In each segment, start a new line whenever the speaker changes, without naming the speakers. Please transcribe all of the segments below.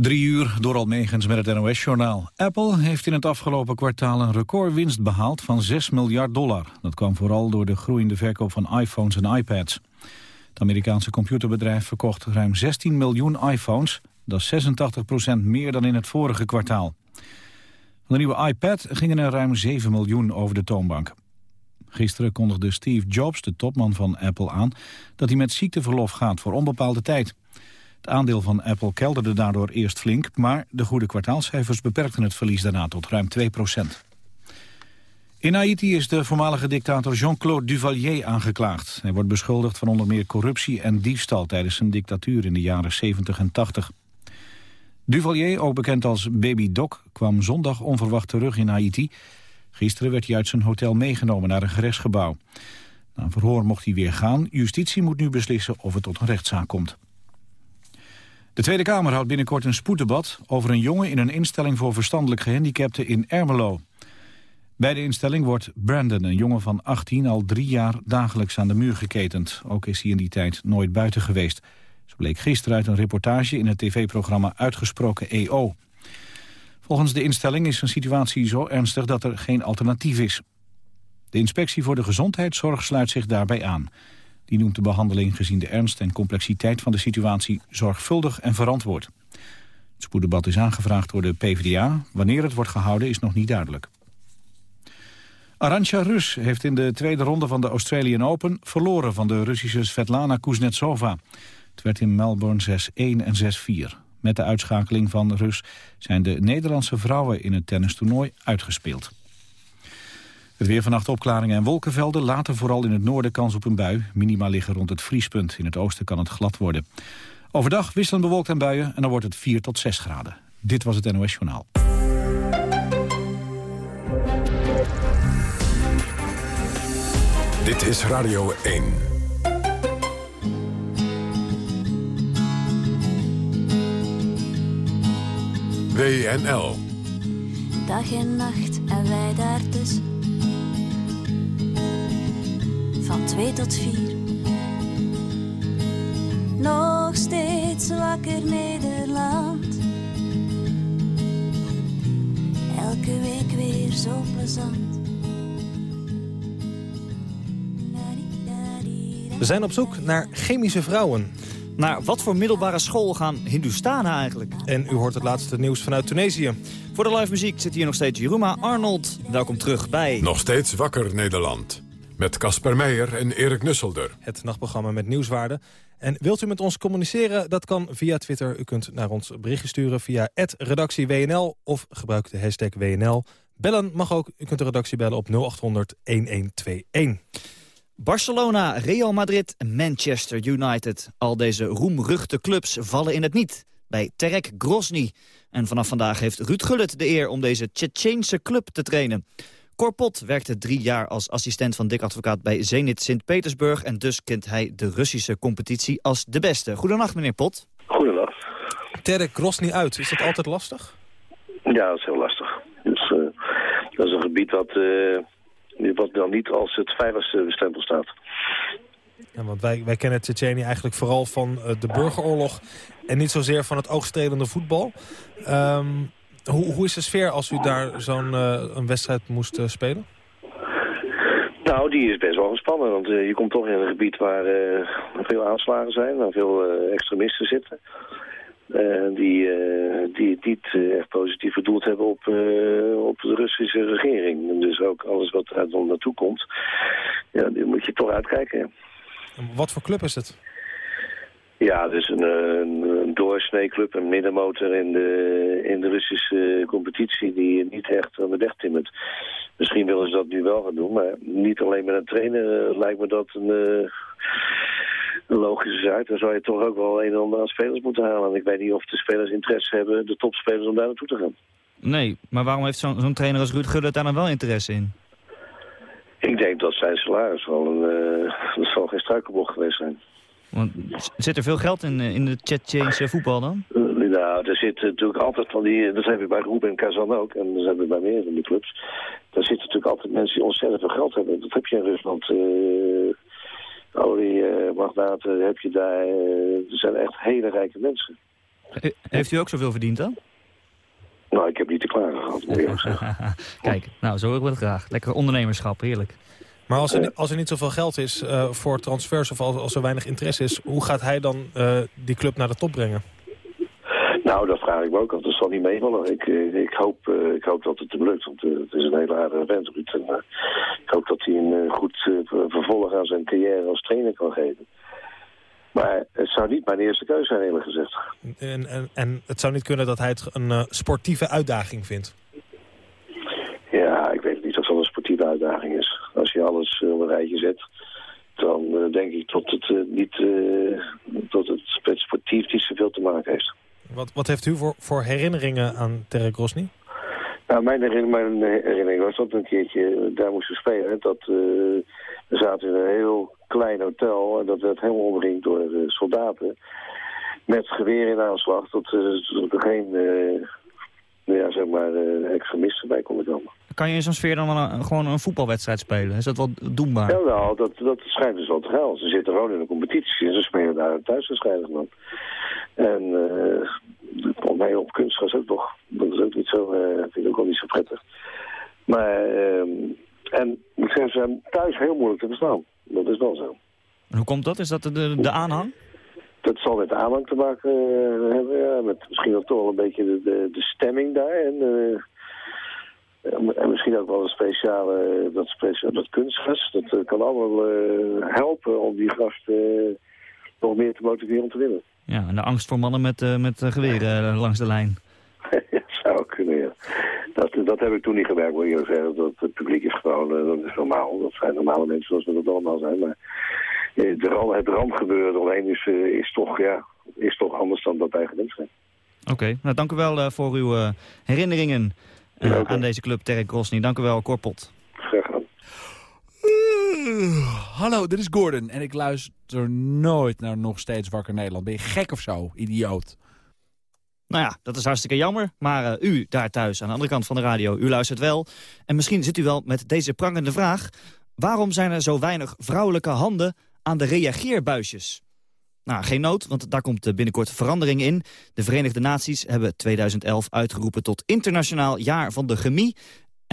Drie uur door Almegens met het NOS-journaal. Apple heeft in het afgelopen kwartaal een recordwinst behaald van 6 miljard dollar. Dat kwam vooral door de groeiende verkoop van iPhones en iPads. Het Amerikaanse computerbedrijf verkocht ruim 16 miljoen iPhones. Dat is 86% meer dan in het vorige kwartaal. Van de nieuwe iPad gingen er ruim 7 miljoen over de toonbank. Gisteren kondigde Steve Jobs, de topman van Apple, aan... dat hij met ziekteverlof gaat voor onbepaalde tijd. Het aandeel van Apple kelderde daardoor eerst flink... maar de goede kwartaalcijfers beperkten het verlies daarna tot ruim 2 procent. In Haiti is de voormalige dictator Jean-Claude Duvalier aangeklaagd. Hij wordt beschuldigd van onder meer corruptie en diefstal... tijdens zijn dictatuur in de jaren 70 en 80. Duvalier, ook bekend als Baby Doc, kwam zondag onverwacht terug in Haiti. Gisteren werd hij uit zijn hotel meegenomen naar een gerechtsgebouw. Na een verhoor mocht hij weer gaan. Justitie moet nu beslissen of het tot een rechtszaak komt. De Tweede Kamer houdt binnenkort een spoeddebat over een jongen in een instelling voor verstandelijk gehandicapten in Ermelo. Bij de instelling wordt Brandon, een jongen van 18, al drie jaar dagelijks aan de muur geketend. Ook is hij in die tijd nooit buiten geweest. Zo bleek gisteren uit een reportage in het tv-programma Uitgesproken EO. Volgens de instelling is een situatie zo ernstig dat er geen alternatief is. De inspectie voor de gezondheidszorg sluit zich daarbij aan. Die noemt de behandeling gezien de ernst en complexiteit van de situatie zorgvuldig en verantwoord. Het spoeddebat is aangevraagd door de PvdA. Wanneer het wordt gehouden is nog niet duidelijk. Arantxa Rus heeft in de tweede ronde van de Australian Open verloren van de Russische Svetlana Kuznetsova. Het werd in Melbourne 6-1 en 6-4. Met de uitschakeling van Rus zijn de Nederlandse vrouwen in het tennistoernooi uitgespeeld. Het weer vannacht opklaringen en wolkenvelden. Later vooral in het noorden kans op een bui. Minima liggen rond het vriespunt. In het oosten kan het glad worden. Overdag wisselend bewolkt en buien en dan wordt het 4 tot 6 graden. Dit was het NOS Journaal.
Dit is Radio 1. WNL.
Dag en nacht en wij daartussen. Van twee tot vier. Nog steeds wakker Nederland. Elke week weer zo plezant.
We zijn op zoek naar chemische vrouwen.
Naar wat voor middelbare school gaan Hindustanen eigenlijk?
En u hoort het laatste nieuws vanuit Tunesië.
Voor de live muziek zit hier nog steeds Jeruma Arnold. Welkom terug bij...
Nog steeds wakker Nederland. Met Casper Meijer en Erik Nusselder.
Het nachtprogramma met nieuwswaarde. En wilt u met ons communiceren? Dat kan via Twitter. U kunt naar ons berichtje sturen via redactieWNL of gebruik de hashtag WNL. Bellen mag ook. U kunt de redactie bellen op 0800 1121.
Barcelona, Real Madrid, Manchester United. Al deze roemruchte clubs vallen in het niet. Bij Terek Grozny. En vanaf vandaag heeft Ruud Gullit de eer om deze Tsjetsjeense club te trainen. Korpot werkte drie jaar als assistent van Dick Advocaat bij Zenit Sint-Petersburg... en dus kent hij de Russische competitie als de beste. Goedenacht, meneer Pot.
Goedendag.
Terek Grozny uit, is dat altijd lastig?
Ja, dat is heel lastig. Dus, uh, dat is een gebied wat, uh, wat dan niet als het veiligste bestempeld staat.
Ja, want wij, wij kennen Tsjetsjenië eigenlijk vooral van uh, de burgeroorlog... en niet zozeer van het oogstrelende voetbal. Um, hoe, hoe is de sfeer als u daar zo'n uh, een wedstrijd moest uh, spelen?
Nou, die is best wel gespannen. Want je komt toch in een gebied waar veel aanslagen zijn, waar veel extremisten zitten. Die, die het niet echt positief bedoeld hebben op, op de Russische regering. En dus ook alles wat er naartoe komt, ja, die moet je toch uitkijken. Ja.
Wat voor club is het?
Ja, dus een, een, een doorsneeclub, een middenmotor in de, in de Russische competitie die niet echt aan de weg timmert. Misschien willen ze dat nu wel gaan doen, maar niet alleen met een trainer uh, lijkt me dat een, een logische zaak. Dan zou je toch ook wel een en ander aan spelers moeten halen. En ik weet niet of de spelers interesse hebben, de topspelers, om daar naartoe te gaan.
Nee, maar waarom heeft zo'n zo trainer als Ruud Gullit daar dan wel interesse in?
Ik denk dat zijn salaris wel een... Uh, dat zal geen struikelbocht geweest zijn.
Want zit er veel geld in, in de Tsjetsjeense voetbal dan?
Uh, nou, er zit natuurlijk altijd van die... Dat hebben we bij Roep en Kazan ook. En dat hebben we bij meer van die clubs. Daar zitten natuurlijk altijd mensen die ontzettend veel geld hebben. Dat heb je in Rusland. Uh, magnaten heb je daar... er zijn echt hele rijke mensen.
Heeft u ook zoveel verdiend dan?
Nou, ik heb niet te klagen gehad, moet ik zeggen.
Kijk, nou, zo wil ik het graag. Lekker ondernemerschap, heerlijk.
Maar als er, als er niet zoveel geld is voor transfers of als, als er weinig interesse is... hoe gaat hij dan die club naar de top brengen?
Nou, dat vraag ik me ook af. Dat zal niet meevallen. Ik, ik, hoop, ik hoop dat het hem lukt. Want het is een hele aardige vent, Ruud. En, ik hoop dat hij een goed vervolg aan zijn carrière als trainer kan geven. Maar het zou niet mijn eerste keuze zijn, eerlijk gezegd.
En, en, en het zou niet kunnen dat hij het een uh, sportieve uitdaging vindt?
Ja, ik weet niet of dat een sportieve uitdaging is. Als je alles op een rijtje zet, dan denk ik dat het, niet, dat het met sportief niet zoveel te maken heeft.
Wat, wat heeft u voor, voor herinneringen aan Terek Rosny?
Nou, mijn herinnering, mijn herinnering was dat een keertje daar moesten spelen. Dat we zaten in een heel klein hotel en dat werd helemaal omringd door uh, soldaten. Met geweer in aanslag, tot, uh, tot er geen uh, ja, zeg maar, extremisten bij konden komen.
Kan je in zo'n sfeer dan wel een, gewoon een voetbalwedstrijd spelen? Is dat wel doenbaar?
Ja, nou, dat, dat schijnt dus wel te gaan. Ze zitten gewoon in een competitie en ze spelen daar thuis waarschijnlijk dan. En uh, op mij op kunstgras ook toch. Dat is ook niet zo, uh, vind ik ook niet zo prettig. Maar, uh, en ik zeg, ze zijn thuis heel moeilijk te verstaan. Dat is wel zo.
En hoe komt dat? Is dat de, de aanhang?
Dat zal met de aanhang te maken uh, hebben, ja. Met misschien ook toch wel een beetje de, de, de stemming daar. En, en misschien ook wel een speciale, dat, speciale, dat kunstgras. Dat kan allemaal helpen om die gasten nog meer te motiveren om te winnen.
Ja, en de angst voor mannen met, met geweren langs de lijn.
ja, zou kunnen, ja. Dat, dat heb ik toen niet gewerkt, wil je zeggen. Dat het publiek is gewoon, dat is normaal. Dat zijn normale mensen zoals we dat allemaal zijn. Maar het, het randgebeuren alleen is, is, toch, ja, is toch anders dan dat wij gewend zijn.
Oké, okay, nou dank u wel uh, voor uw uh, herinneringen uh, ja, okay. aan deze club Terek Grosny. Dank u wel, Korpot.
Gedaan.
hallo, dit is Gordon en ik luister nooit naar Nog Steeds Wakker Nederland. Ben je gek of zo, idioot?
Nou ja, dat is hartstikke jammer. Maar uh, u daar thuis aan de andere kant van de radio, u luistert wel. En misschien zit u wel met deze prangende vraag. Waarom zijn er zo weinig vrouwelijke handen aan de reageerbuisjes? Nou, geen nood, want daar komt binnenkort verandering in. De Verenigde Naties hebben 2011 uitgeroepen tot internationaal jaar van de chemie.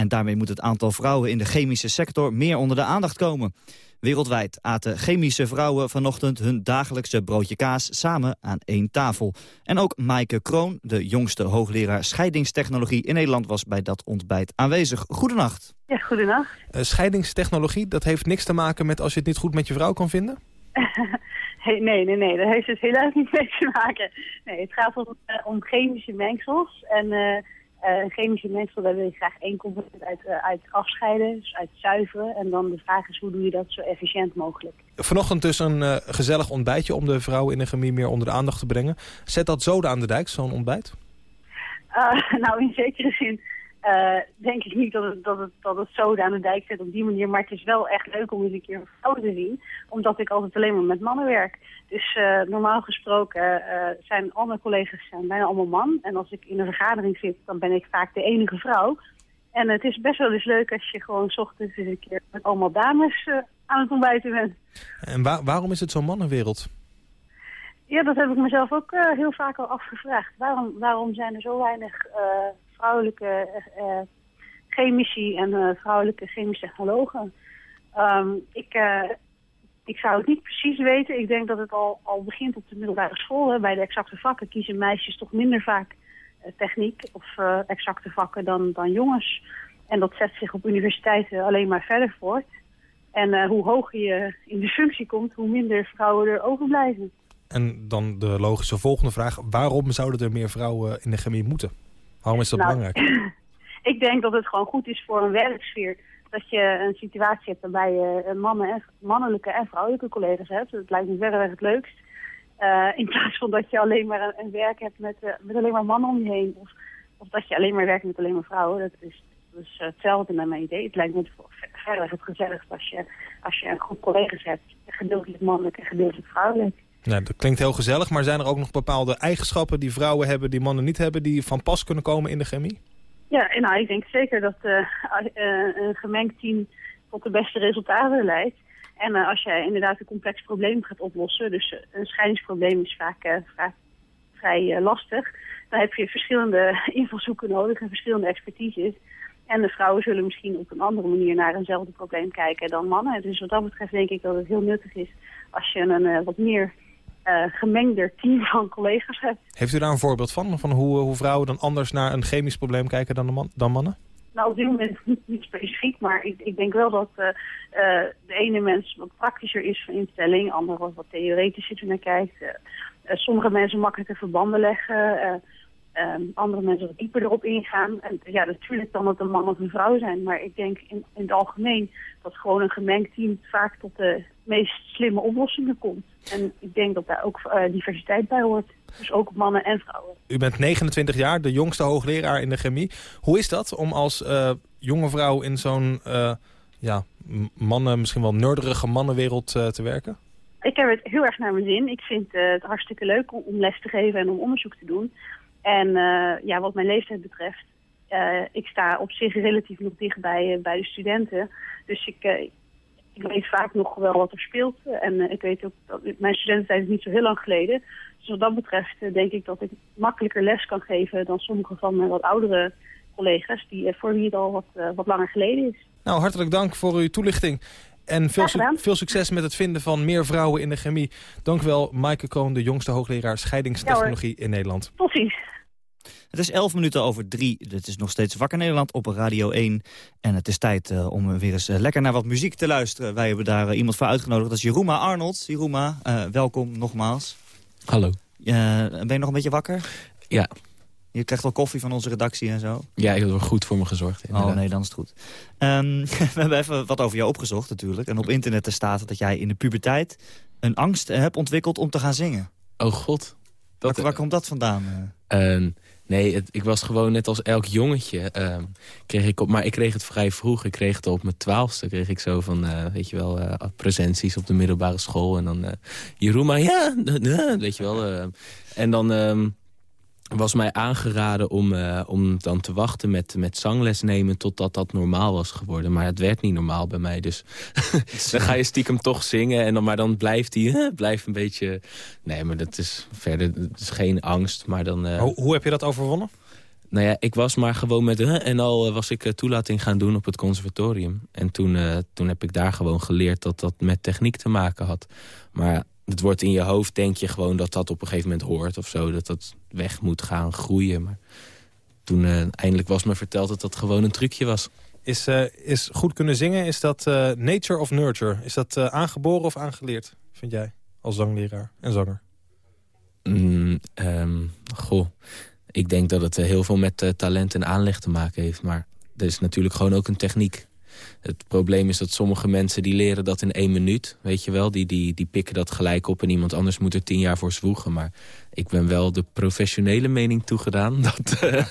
En daarmee moet het aantal vrouwen in de chemische sector meer onder de aandacht komen. Wereldwijd aten chemische vrouwen vanochtend hun dagelijkse broodje kaas samen aan één tafel. En ook Maaike Kroon, de jongste hoogleraar scheidingstechnologie in Nederland, was bij dat ontbijt aanwezig. Goedenacht.
Ja, goedenacht.
Uh, scheidingstechnologie, dat heeft niks te maken met als je het niet goed met je vrouw kan vinden?
hey, nee, nee, nee, daar heeft het helaas niet mee te maken. Nee, het gaat om, uh, om chemische mengsels en... Uh, uh, chemische mengsel, daar wil je graag één component uit, uh, uit afscheiden, dus uit zuiveren. En dan de vraag is, hoe doe je dat zo efficiënt mogelijk?
Vanochtend dus een uh, gezellig ontbijtje om de vrouwen in de chemie meer onder de aandacht te brengen. Zet dat zoden aan de dijk, zo'n ontbijt?
nou, in zekere zin uh, denk ik niet dat het, dat, het, dat het zoden aan de dijk zit op die manier. Maar het is wel echt leuk om eens een keer een vrouw te zien. Omdat ik altijd alleen maar met mannen werk. Dus uh, normaal gesproken uh, zijn al mijn collega's zijn bijna allemaal man. En als ik in een vergadering zit, dan ben ik vaak de enige vrouw. En het is best wel eens leuk als je gewoon 's ochtends eens een keer met allemaal dames aan het ontbijten bent.
En waar, waarom is het zo'n mannenwereld?
Ja, dat heb ik mezelf ook heel vaak al afgevraagd. Waarom, waarom zijn er zo weinig vrouwelijke uh, chemici en uh, vrouwelijke chemische technologen. Um, ik, ik zou het niet precies weten. Ik denk dat het al, al begint op de middelbare school. Hè. Bij de exacte vakken kiezen meisjes toch minder vaak techniek of exacte vakken dan, dan jongens. En dat zet zich op universiteiten alleen maar verder voort. En hoe hoger je in de functie komt, hoe minder vrouwen er overblijven.
En dan de logische volgende vraag. Waarom zouden er meer vrouwen in de chemie moeten? Waarom is dat
nou,
belangrijk?
ik denk dat het gewoon goed is voor een werksfeer. Dat je een situatie hebt waarbij je mannen en, mannelijke en vrouwelijke collega's hebt. Dat lijkt me verreweg het leukst. Uh, in plaats van dat je alleen maar een, een werk hebt met, uh, met alleen maar mannen om je heen. Of, of dat je alleen maar werkt met alleen maar vrouwen. Dat is, dat is uh, hetzelfde naar mijn idee. Het lijkt me verreweg het gezelligst als je, als je een groep collega's hebt. Gedeeltelijk mannelijk en gedeeltelijk vrouwelijk.
Nou, dat klinkt heel gezellig, maar zijn er ook nog bepaalde eigenschappen die vrouwen hebben, die mannen niet hebben, die van pas kunnen komen in de chemie?
Ja, nou, ik denk zeker dat uh, uh, een gemengd team tot de beste resultaten leidt. En eh, als je inderdaad een complex probleem gaat oplossen, dus eh, een scheidingsprobleem is vaak, eh, vaak vrij eh, lastig, dan heb je verschillende invalshoeken nodig en verschillende expertises. En de vrouwen zullen misschien op een andere manier naar eenzelfde probleem kijken dan mannen. Dus wat dat betreft denk ik dat het heel nuttig is als je een eh, wat meer eh, gemengder team van collega's hebt.
Heeft u daar een voorbeeld van? Van hoe, hoe vrouwen dan anders naar een chemisch probleem kijken dan, de man, dan mannen?
Nou, op dit moment niet, niet specifiek, maar ik, ik denk wel dat eh, eh, de ene mens wat praktischer is van instelling, de andere wat, wat theoretischer naar kijkt. Eh, eh, sommige mensen makkelijker verbanden leggen, eh, ehm, andere mensen wat dieper erop ingaan. En ja, natuurlijk kan het een man of een vrouw zijn, maar ik denk in, in het algemeen dat gewoon een gemengd team vaak tot de meest slimme oplossingen komt. En ik denk dat daar ook eh, diversiteit bij hoort. Dus ook mannen en vrouwen.
U bent 29 jaar, de jongste hoogleraar in de chemie. Hoe is dat om als eh, jonge vrouw in zo'n eh, ja, mannen, misschien wel nerderige mannenwereld te werken?
Ik heb het heel erg naar mijn zin. Ik vind het hartstikke leuk om, les te geven en om onderzoek te doen. En ja, wat mijn leeftijd betreft, ik sta op zich relatief nog dicht bij, bij de studenten. Dus ik, ik weet vaak nog wel wat er speelt. En eh, ik weet ook dat mijn studententijd is niet zo heel lang geleden. Dus wat dat betreft eh, denk ik dat ik makkelijker les kan geven dan sommige van mijn wat oudere collega's, die, eh, voor wie het al wat, wat langer geleden is.
Nou, hartelijk dank voor uw toelichting. En veel, su- veel succes met het vinden van meer vrouwen in de chemie. Dank u wel, Maaike Kroon, de jongste hoogleraar scheidingstechnologie in Nederland.
Tot ziens.
Het is 11 minuten over drie. Het is nog steeds Wakker Nederland op Radio 1. En het is tijd eh, om weer eens eh, lekker naar wat muziek te luisteren. Wij hebben daar eh, iemand voor uitgenodigd. Dat is Jeroema Arnold. Jeroema, welkom nogmaals.
Hallo.
Ben je nog een beetje wakker?
Ja.
Je krijgt wel koffie van onze redactie en zo.
Ja, je hebt er goed voor me gezorgd.
Oh
inderdaad.
nee, dan is het goed. Ehm, we hebben even wat over jou opgezocht natuurlijk. En op internet er staat dat jij in de puberteit een angst hebt ontwikkeld om te gaan zingen.
Oh god. Dat,
waar, waar komt dat vandaan? eh?
Ehm, nee, ik was gewoon net als elk jongetje. ehm, kreeg ik op, maar ik kreeg het vrij vroeg. Ik kreeg het op mijn twaalfste. Kreeg ik zo van, eh, weet je wel, eh, presenties op de middelbare school. En dan, eh Jeroen, ja, eh, weet je wel. eh. en dan ehm, was mij aangeraden om, eh, om dan te wachten met, met zangles nemen... totdat dat normaal was geworden. Maar het werd niet normaal bij mij. Dus dan ga je stiekem toch zingen. En dan, maar dan blijft die eh, blijft een beetje... Nee, maar dat is verder dat is geen angst. Maar dan... eh,
Hoe, hoe heb je dat overwonnen?
nou ja, ik was maar gewoon met... huh, en al eh, was ik toelating gaan doen op het conservatorium. En toen, toen heb ik daar gewoon geleerd dat dat met techniek te maken had. Maar het wordt in je hoofd, denk je gewoon dat dat op een gegeven moment hoort of zo. Dat dat weg moet gaan groeien. Maar toen eh, eindelijk was me verteld dat dat gewoon een trucje was.
Is, eh, is goed kunnen zingen, is dat eh, nature of nurture? Is dat aangeboren of aangeleerd, vind jij? Als zangleraar en zanger.
Mm, ehm, goh, ik denk dat het heel veel met talent en aanleg te maken heeft. Maar er is natuurlijk gewoon ook een techniek. Het probleem is dat sommige mensen die leren dat in één minuut. Weet je wel, die, die, die pikken dat gelijk op en iemand anders moet er tien jaar voor zwoegen. Maar ik ben wel de professionele mening toegedaan dat, eh,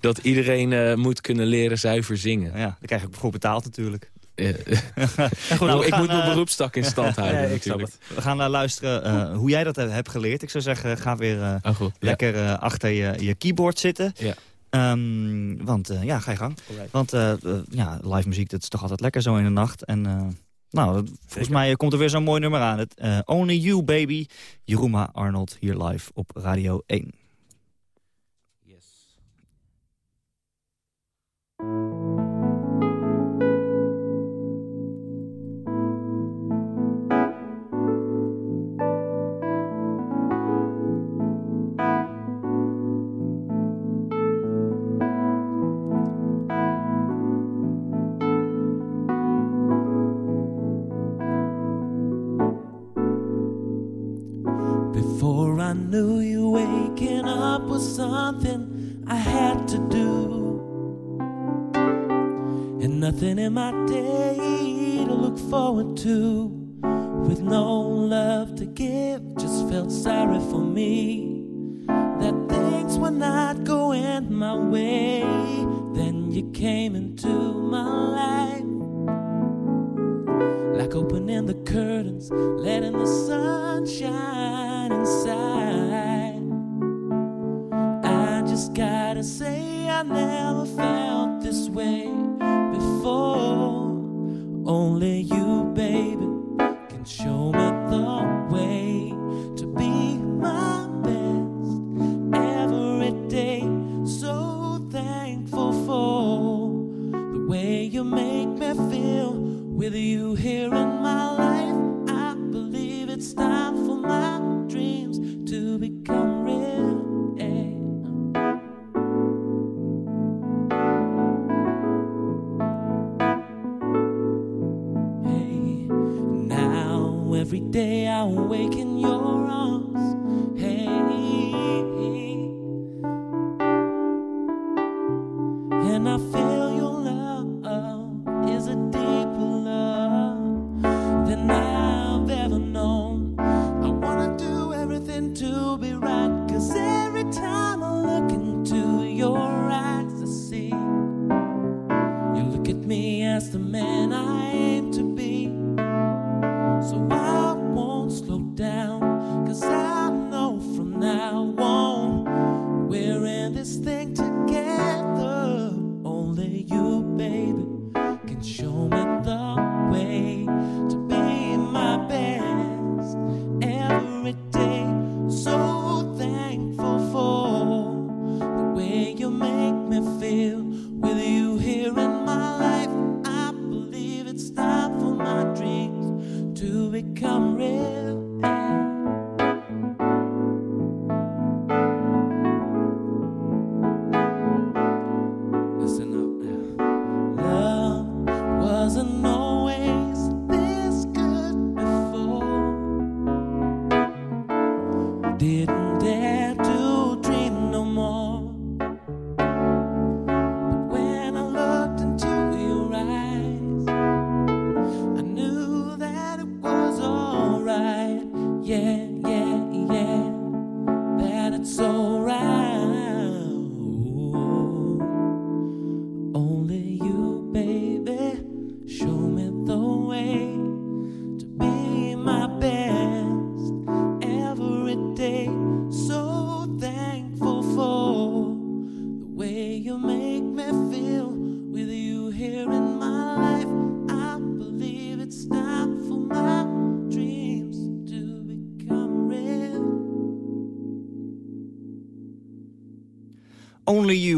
dat iedereen eh, moet kunnen leren zuiver zingen.
Ja, daar krijg ik voor betaald natuurlijk.
Eh,
goed,
nou, ik
gaan,
moet mijn beroepstak in stand houden
Ja,
natuurlijk.
We gaan naar luisteren hoe jij dat hebt geleerd. Ik zou zeggen, ga weer
Oh, goed.
Lekker achter je, je keyboard zitten.
Ja.
Ehm, want eh, ja, ga je gang. Want eh, eh, ja, live muziek, dat is toch altijd lekker zo in de nacht. En nou, volgens mij komt er weer zo'n mooi nummer aan. Het, Only You Baby, Jeruma Arnold hier live op Radio 1.
Knew you, waking up was something I had to do. And nothing in my day to look forward to. With no love to give, just felt sorry for me. That things were not going my way. Then you came into my life like opening the curtains, letting the sun shine inside. I just gotta say, I never felt this way before. Only you, baby,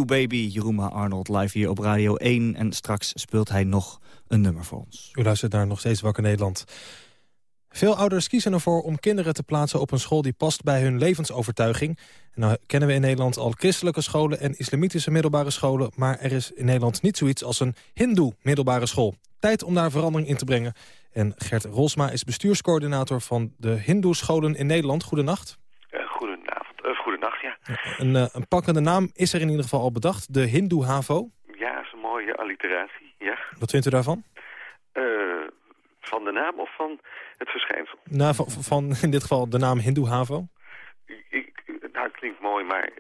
Baby,
Jeroen Arnold, live hier op Radio 1. En straks speelt hij nog een nummer voor ons.
U luistert naar Nog Steeds Wakker Nederland. Veel ouders kiezen ervoor om kinderen te plaatsen op een school die past bij hun levensovertuiging. En nou kennen we in Nederland al christelijke scholen en islamitische middelbare scholen, maar er is in Nederland niet zoiets als een hindoe middelbare school. Tijd om daar verandering in te brengen. En Gert Rolsma is bestuurscoördinator van de hindoe scholen in Nederland. Goedenacht.
Uh, goedenavond, uh, goedenacht, ja.
Een, uh, een pakkende naam is er in ieder geval al bedacht, de hindoe HAVO.
Ja, is een mooie alliteratie, ja.
Wat vindt u daarvan?
van de naam of van het verschijnsel?
Nou, van, van in dit geval de naam hindoe HAVO.
Ik, nou, het klinkt mooi, maar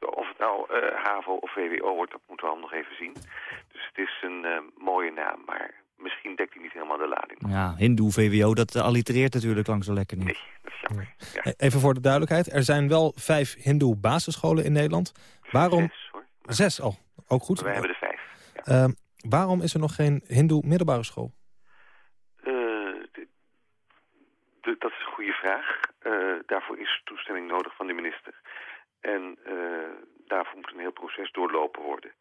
of het nou HAVO of VWO wordt, dat moeten we allemaal nog even zien. Dus het is een mooie naam, maar misschien dekt hij niet helemaal de lading.
Ja, hindoe, VWO, dat allitereert natuurlijk lang zo lekker niet.
Nee, dat is jammer. Ja.
Even voor de duidelijkheid, er zijn wel vijf hindoe basisscholen in Nederland. Waarom...
Zes, hoor.
Zes al, ook goed.
Wij hebben er vijf. Ja.
Uh, waarom is er nog geen hindoe middelbare school?
Uh, de, dat is een goede vraag. Uh, daarvoor is toestemming nodig van de minister. En daarvoor moet een heel proces doorlopen worden.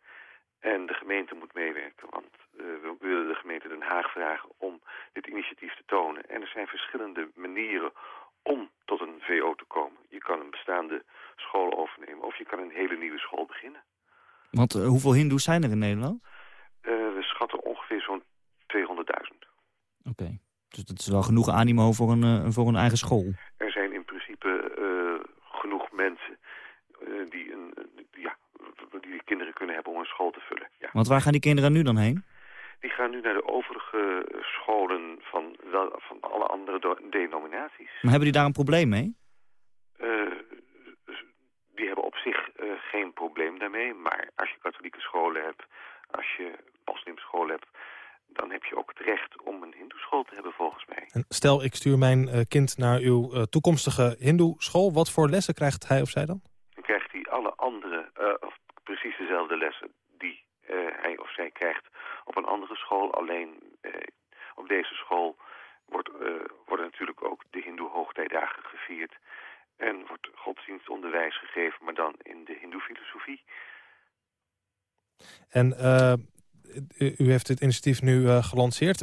En de gemeente moet meewerken, want uh, we willen de gemeente Den Haag vragen om dit initiatief te tonen. En er zijn verschillende manieren om tot een VO te komen. Je kan een bestaande school overnemen of je kan een hele nieuwe school beginnen.
Want uh, hoeveel hindoes zijn er in Nederland?
Uh, we schatten ongeveer zo'n 200.000.
Oké, okay. dus dat is wel genoeg animo voor een, voor een eigen school?
Er zijn in principe genoeg mensen die een, die kinderen kunnen hebben om een school te vullen. Ja.
Want waar gaan die kinderen nu dan heen?
Die gaan nu naar de overige scholen van, wel, van alle andere denominaties.
Maar hebben die daar een probleem mee?
Uh, die hebben op zich uh, geen probleem daarmee. Maar als je katholieke scholen hebt, als je moslimscholen hebt... dan heb je ook het recht om een hindoeschool te hebben volgens mij.
En stel, ik stuur mijn uh, kind naar uw uh, toekomstige hindoeschool. Wat voor lessen krijgt hij of zij dan?
Dan krijgt hij alle andere, uh, of precies dezelfde lessen die uh, hij of zij krijgt op een andere school. Alleen uh, op deze school wordt, worden natuurlijk ook de hindoe hoogtijdagen gevierd. En wordt godsdienstonderwijs gegeven, maar dan in de hindoe filosofie.
En u, u, heeft dit initiatief nu gelanceerd.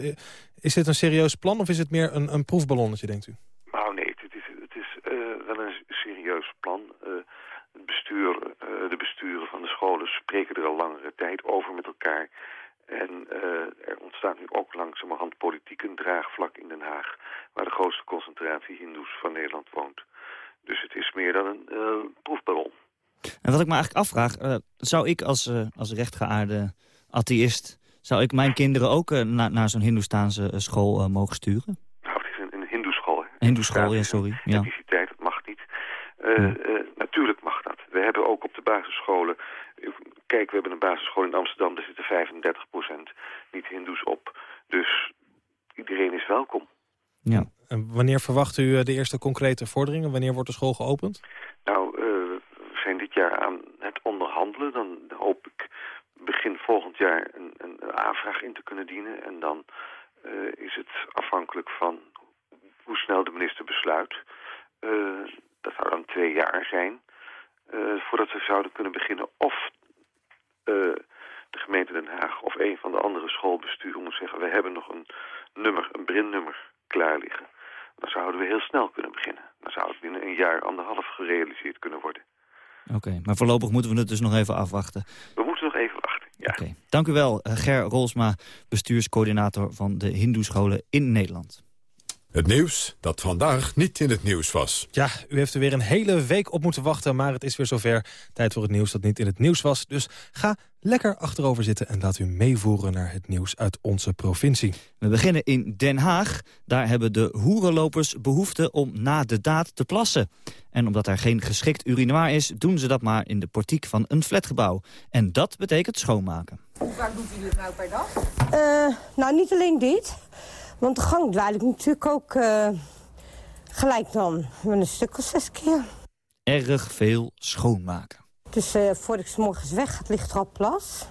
Is dit een serieus plan of is het meer een, een proefballonnetje, denkt u?
Nou nee, het is, het is wel een serieus plan bestuur, uh, de besturen van de scholen spreken er al langere tijd over met elkaar. En uh, er ontstaat nu ook langzamerhand politiek een draagvlak in Den Haag... waar grootste concentratie hindoes van Nederland woont. Dus het is meer dan een uh, proefballon.
En wat ik me eigenlijk afvraag, uh, zou ik als, als rechtgeaarde atheïst... zou ik mijn kinderen ook na, naar zo'n hindoestaanse school mogen sturen?
Nou, het is een, een hindoeschool.
Een hindoeschool, ja, sorry. Ja.
Etniciteit, dat mag niet. natuurlijk mag dat. We hebben ook op de basisscholen... Kijk, we hebben een basisschool in Amsterdam, daar zitten 35% niet hindoes op. Dus iedereen is welkom.
Ja. En wanneer verwacht u de eerste concrete vorderingen? Wanneer wordt de school geopend?
Nou, uh, we zijn dit jaar aan het onderhandelen. Dan hoop ik begin volgend jaar een, een aanvraag in te kunnen dienen. En dan uh, is het afhankelijk van hoe snel de minister besluit. Uh, dat zou dan twee jaar zijn. Voordat we zouden kunnen beginnen. Of de gemeente Den Haag of een van de andere schoolbesturen moet zeggen... we hebben nog een nummer, een brinnummer klaar liggen. Dan zouden we heel snel kunnen beginnen. Dan zou het binnen een jaar, anderhalf gerealiseerd kunnen worden.
Oké, maar voorlopig moeten we het dus nog even afwachten.
We moeten nog even wachten, ja.
Oké, dank u wel, eh, Ger Rolsma, bestuurscoördinator van de Hindoescholen in Nederland.
Het nieuws dat vandaag niet in het nieuws was.
Ja, u heeft er weer een hele week op moeten wachten, maar het is weer zover. Tijd voor het nieuws dat niet in het nieuws was. Dus ga lekker achterover zitten en laat u meevoeren naar het nieuws uit onze provincie.
We beginnen in Den Haag. Daar hebben de hoerenlopers behoefte om na de daad te plassen. En omdat er geen geschikt urinoir is, doen ze dat maar in de portiek van een flatgebouw. En dat betekent schoonmaken.
Hoe vaak doet u het nou per dag? Uh, nou, niet alleen dit. Want de gang dwaal ik natuurlijk ook uh, gelijk dan. Met een stuk of zes keer.
Erg veel schoonmaken.
Dus uh, voordat ik s morgens weg ga, ligt er al plas.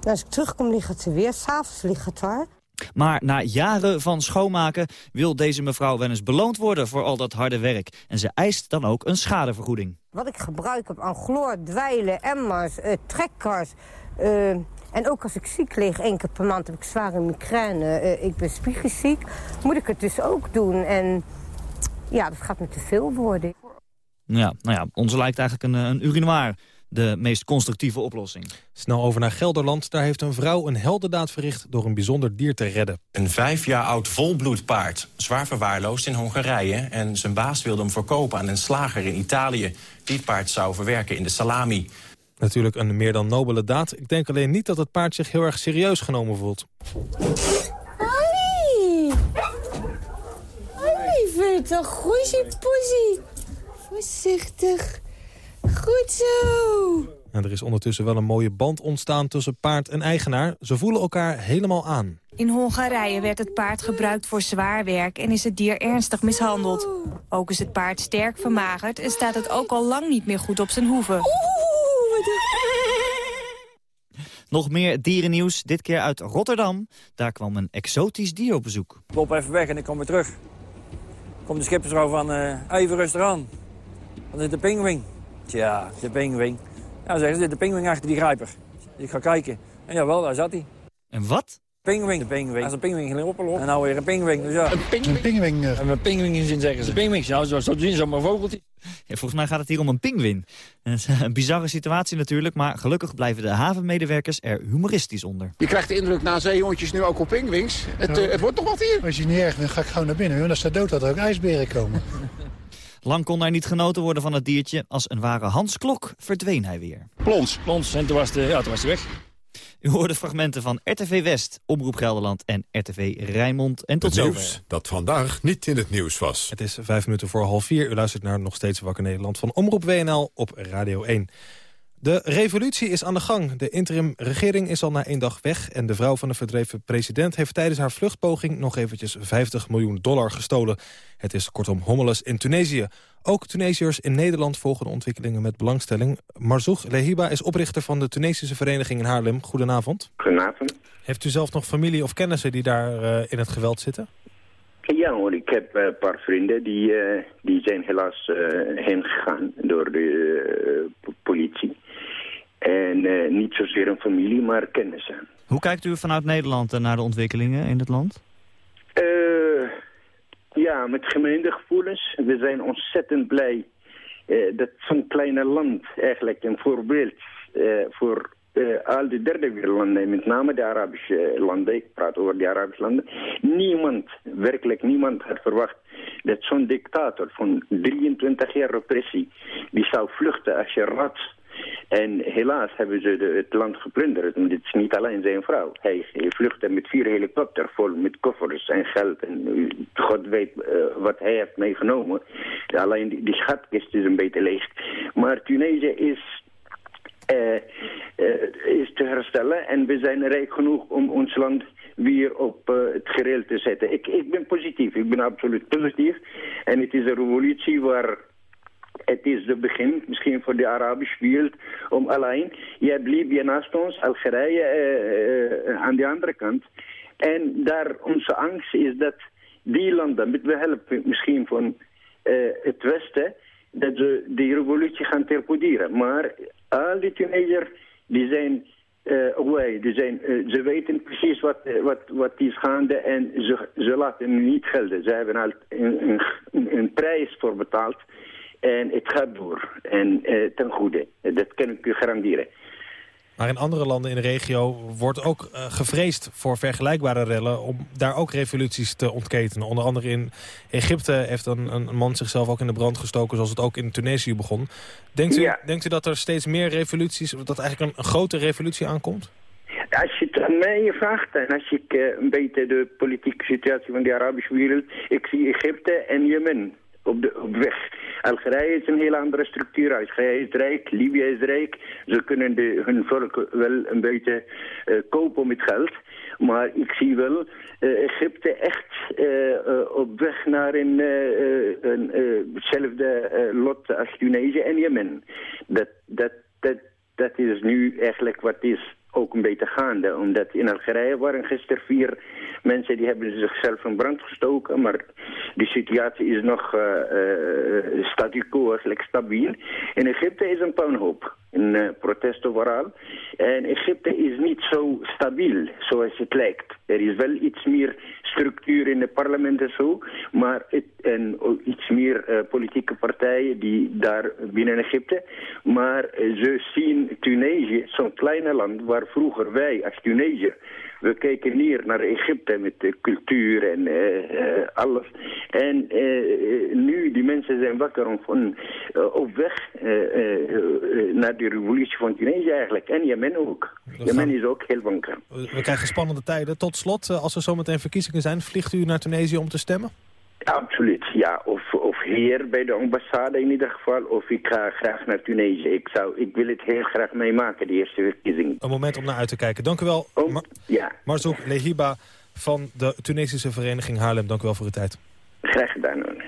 En als ik terugkom, ligt het er weer. S'avonds ligt het er.
Maar na jaren van schoonmaken wil deze mevrouw wel eens beloond worden voor al dat harde werk. En ze eist dan ook een schadevergoeding.
Wat ik gebruik heb aan chloor, dweilen, emmers, uh, trekkers... Uh, en ook als ik ziek lig, één keer per maand heb ik zware migraine, uh, ik ben spiegelziek, moet ik het dus ook doen. En ja, dat gaat me te veel worden.
Ja, nou ja, onze lijkt eigenlijk een, een urinoir de meest constructieve oplossing.
Snel over naar Gelderland. Daar heeft een vrouw een heldendaad verricht door een bijzonder dier te redden.
Een vijf jaar oud volbloedpaard, zwaar verwaarloosd in Hongarije... en zijn baas wilde hem verkopen aan een slager in Italië. Die het paard zou verwerken in de salami.
Natuurlijk een meer dan nobele daad. Ik denk alleen niet dat het paard zich heel erg serieus genomen voelt.
Hoi! Hoi, Vita. Goeie poesie. Voorzichtig. Goed zo.
er is ondertussen wel een mooie band ontstaan tussen paard en eigenaar. Ze voelen elkaar helemaal aan.
In Hongarije werd het paard gebruikt voor zwaar werk en is het dier ernstig mishandeld. Ook is het paard sterk vermagerd en staat het ook al lang niet meer goed op zijn hoeven.
Nog meer dierennieuws, dit keer uit Rotterdam. Daar kwam een exotisch dier op bezoek.
Ik loop even weg en ik kom weer terug. Komt de schippersvrouw van, uh, even rustig aan. Dan zit de pinguïn. Tja, de pinguïn. Ja, zeggen ze, zit de pinguïn achter die grijper. Ik ga kijken. En jawel, daar zat hij.
En wat?
Pinguïn, de pinguïn. Als een pinguïn ging oplopen. En nou weer een pinguïn. Dus ja.
Een pinguïn? Een pinguïn.
En een pinguïn zin zeggen ze. Een pinguïn, nou, zo, zo zien ze maar vogeltje.
Ja, volgens mij gaat het hier om een pinguïn. Een bizarre situatie natuurlijk, maar gelukkig blijven de havenmedewerkers er humoristisch onder.
Je krijgt de indruk na zeehondjes nu ook op pinguïns. Het, uh, het wordt nog wat hier.
Als je niet erg bent, ga ik gewoon naar binnen. Want als ze dood had, er ook ijsberen komen.
Lang kon er niet genoten worden van het diertje. Als een ware Hansklok verdween hij weer.
Plons. Plons, en toen was, de, ja, toen was hij weg.
U hoorde fragmenten van RTV West, Omroep Gelderland en RTV Rijnmond. En tot zover.
nieuws dat vandaag niet in het nieuws was.
Het is vijf minuten voor half vier. U luistert naar Nog Steeds Wakker Nederland van Omroep WNL op Radio 1. De revolutie is aan de gang. De interim-regering is al na één dag weg... en de vrouw van de verdreven president heeft tijdens haar vluchtpoging... nog eventjes 50 miljoen dollar gestolen. Het is kortom hommeles in Tunesië. Ook Tunesiërs in Nederland volgen de ontwikkelingen met belangstelling. Marzoug Lehiba is oprichter van de Tunesische Vereniging in Haarlem. Goedenavond.
Goedenavond.
Heeft u zelf nog familie of kennissen die daar uh, in het geweld zitten?
Ja hoor, ik heb een paar vrienden die, uh, die zijn helaas uh, heen gegaan door de politie. En uh, niet zozeer een familie, maar kennissen.
Hoe kijkt u vanuit Nederland naar de ontwikkelingen in het land?
Uh, ja, met gemengde gevoelens. We zijn ontzettend blij uh, dat zo'n kleine land eigenlijk een voorbeeld voor al de derde wereldlanden, met name de Arabische landen, ik praat over de Arabische landen, niemand, werkelijk niemand had verwacht dat zo'n dictator van 23 jaar repressie, die zou vluchten als je rat en helaas hebben ze het land geplunderd. En dit is niet alleen zijn vrouw. Hij, vluchtte met vier helikopters vol met koffers en geld. En God weet uh, wat hij heeft meegenomen. Alleen die, schatkist is een beetje leeg. Maar Tunesië is... Uh, is te herstellen en we zijn rijk genoeg om ons land weer op het gereel te zetten. Ik, ik ben positief, ik ben absoluut positief. En het is een revolutie waar het is het begin, misschien voor de Arabische wereld, om alleen. Je hebt Libië naast ons, Algerije uh, uh, aan de andere kant. En daar onze angst is dat die landen, met behulp misschien van het Westen, dat ze die revolutie gaan torpederen. Maar al die Tunesiërs, die zijn uh, away. Die zijn, ze weten precies wat, wat, wat is gaande en ze, ze laten niet gelden. Ze hebben al een, een, een prijs voor betaald. En het gaat door. En uh, ten goede. Dat kan ik u garanderen.
Maar in andere landen in de regio wordt ook uh, gevreesd voor vergelijkbare rellen... om daar ook revoluties te ontketenen. Onder andere in Egypte heeft een, een man zichzelf ook in de brand gestoken... zoals het ook in Tunesië begon. Denkt u, ja. denkt u dat er steeds meer revoluties... dat eigenlijk een, een grote revolutie aankomt?
Als je het aan mij vraagt en als ik uh, een beetje de politieke situatie van de Arabische wereld... ik zie Egypte en Jemen op, de, op weg. Algerije is een heel andere structuur. Algerije is rijk, Libië is rijk. Ze kunnen hun volk wel een beetje uh, kopen met geld. Maar ik zie wel uh, Egypte echt uh, op weg naar een, een hetzelfde lot als Tunesië en Jemen. Dat, dat, dat, dat is nu eigenlijk wat is ook een beetje gaande. Omdat in Algerije waren gisteren vier mensen die hebben zichzelf in brand gestoken. Maar die situatie is nog uh, uh, statu quo, eigenlijk stabiel. In Egypte is een puinhoop. Een uh, protest overal. En Egypte is niet zo stabiel zoals het lijkt. Er is wel iets meer structuur in het parlement en zo. Maar het, en iets meer uh, politieke partijen die daar binnen Egypte. Maar uh, ze zien Tunesië, zo'n kleine land waar vroeger wij als Tunesië we kijken neer naar Egypte met de cultuur en uh, alles. En uh, nu die mensen zijn wakker om van, op weg naar de revolutie van Tunesië eigenlijk. En Jemen ook. Jemen is ook heel wakker.
We krijgen spannende tijden. Tot slot, als er zometeen verkiezingen zijn, vliegt u naar Tunesië om te stemmen?
Absoluut, ja. Of, of hier bij de ambassade in ieder geval. Of ik ga graag naar Tunesië. Ik, zou, ik wil het heel graag meemaken, de eerste verkiezing.
Een moment om naar uit te kijken. Dank u wel,
oh, Mar ja.
Marzouk Lehiba van de Tunesische Vereniging Haarlem. Dank u wel voor uw tijd.
Graag gedaan, hoor.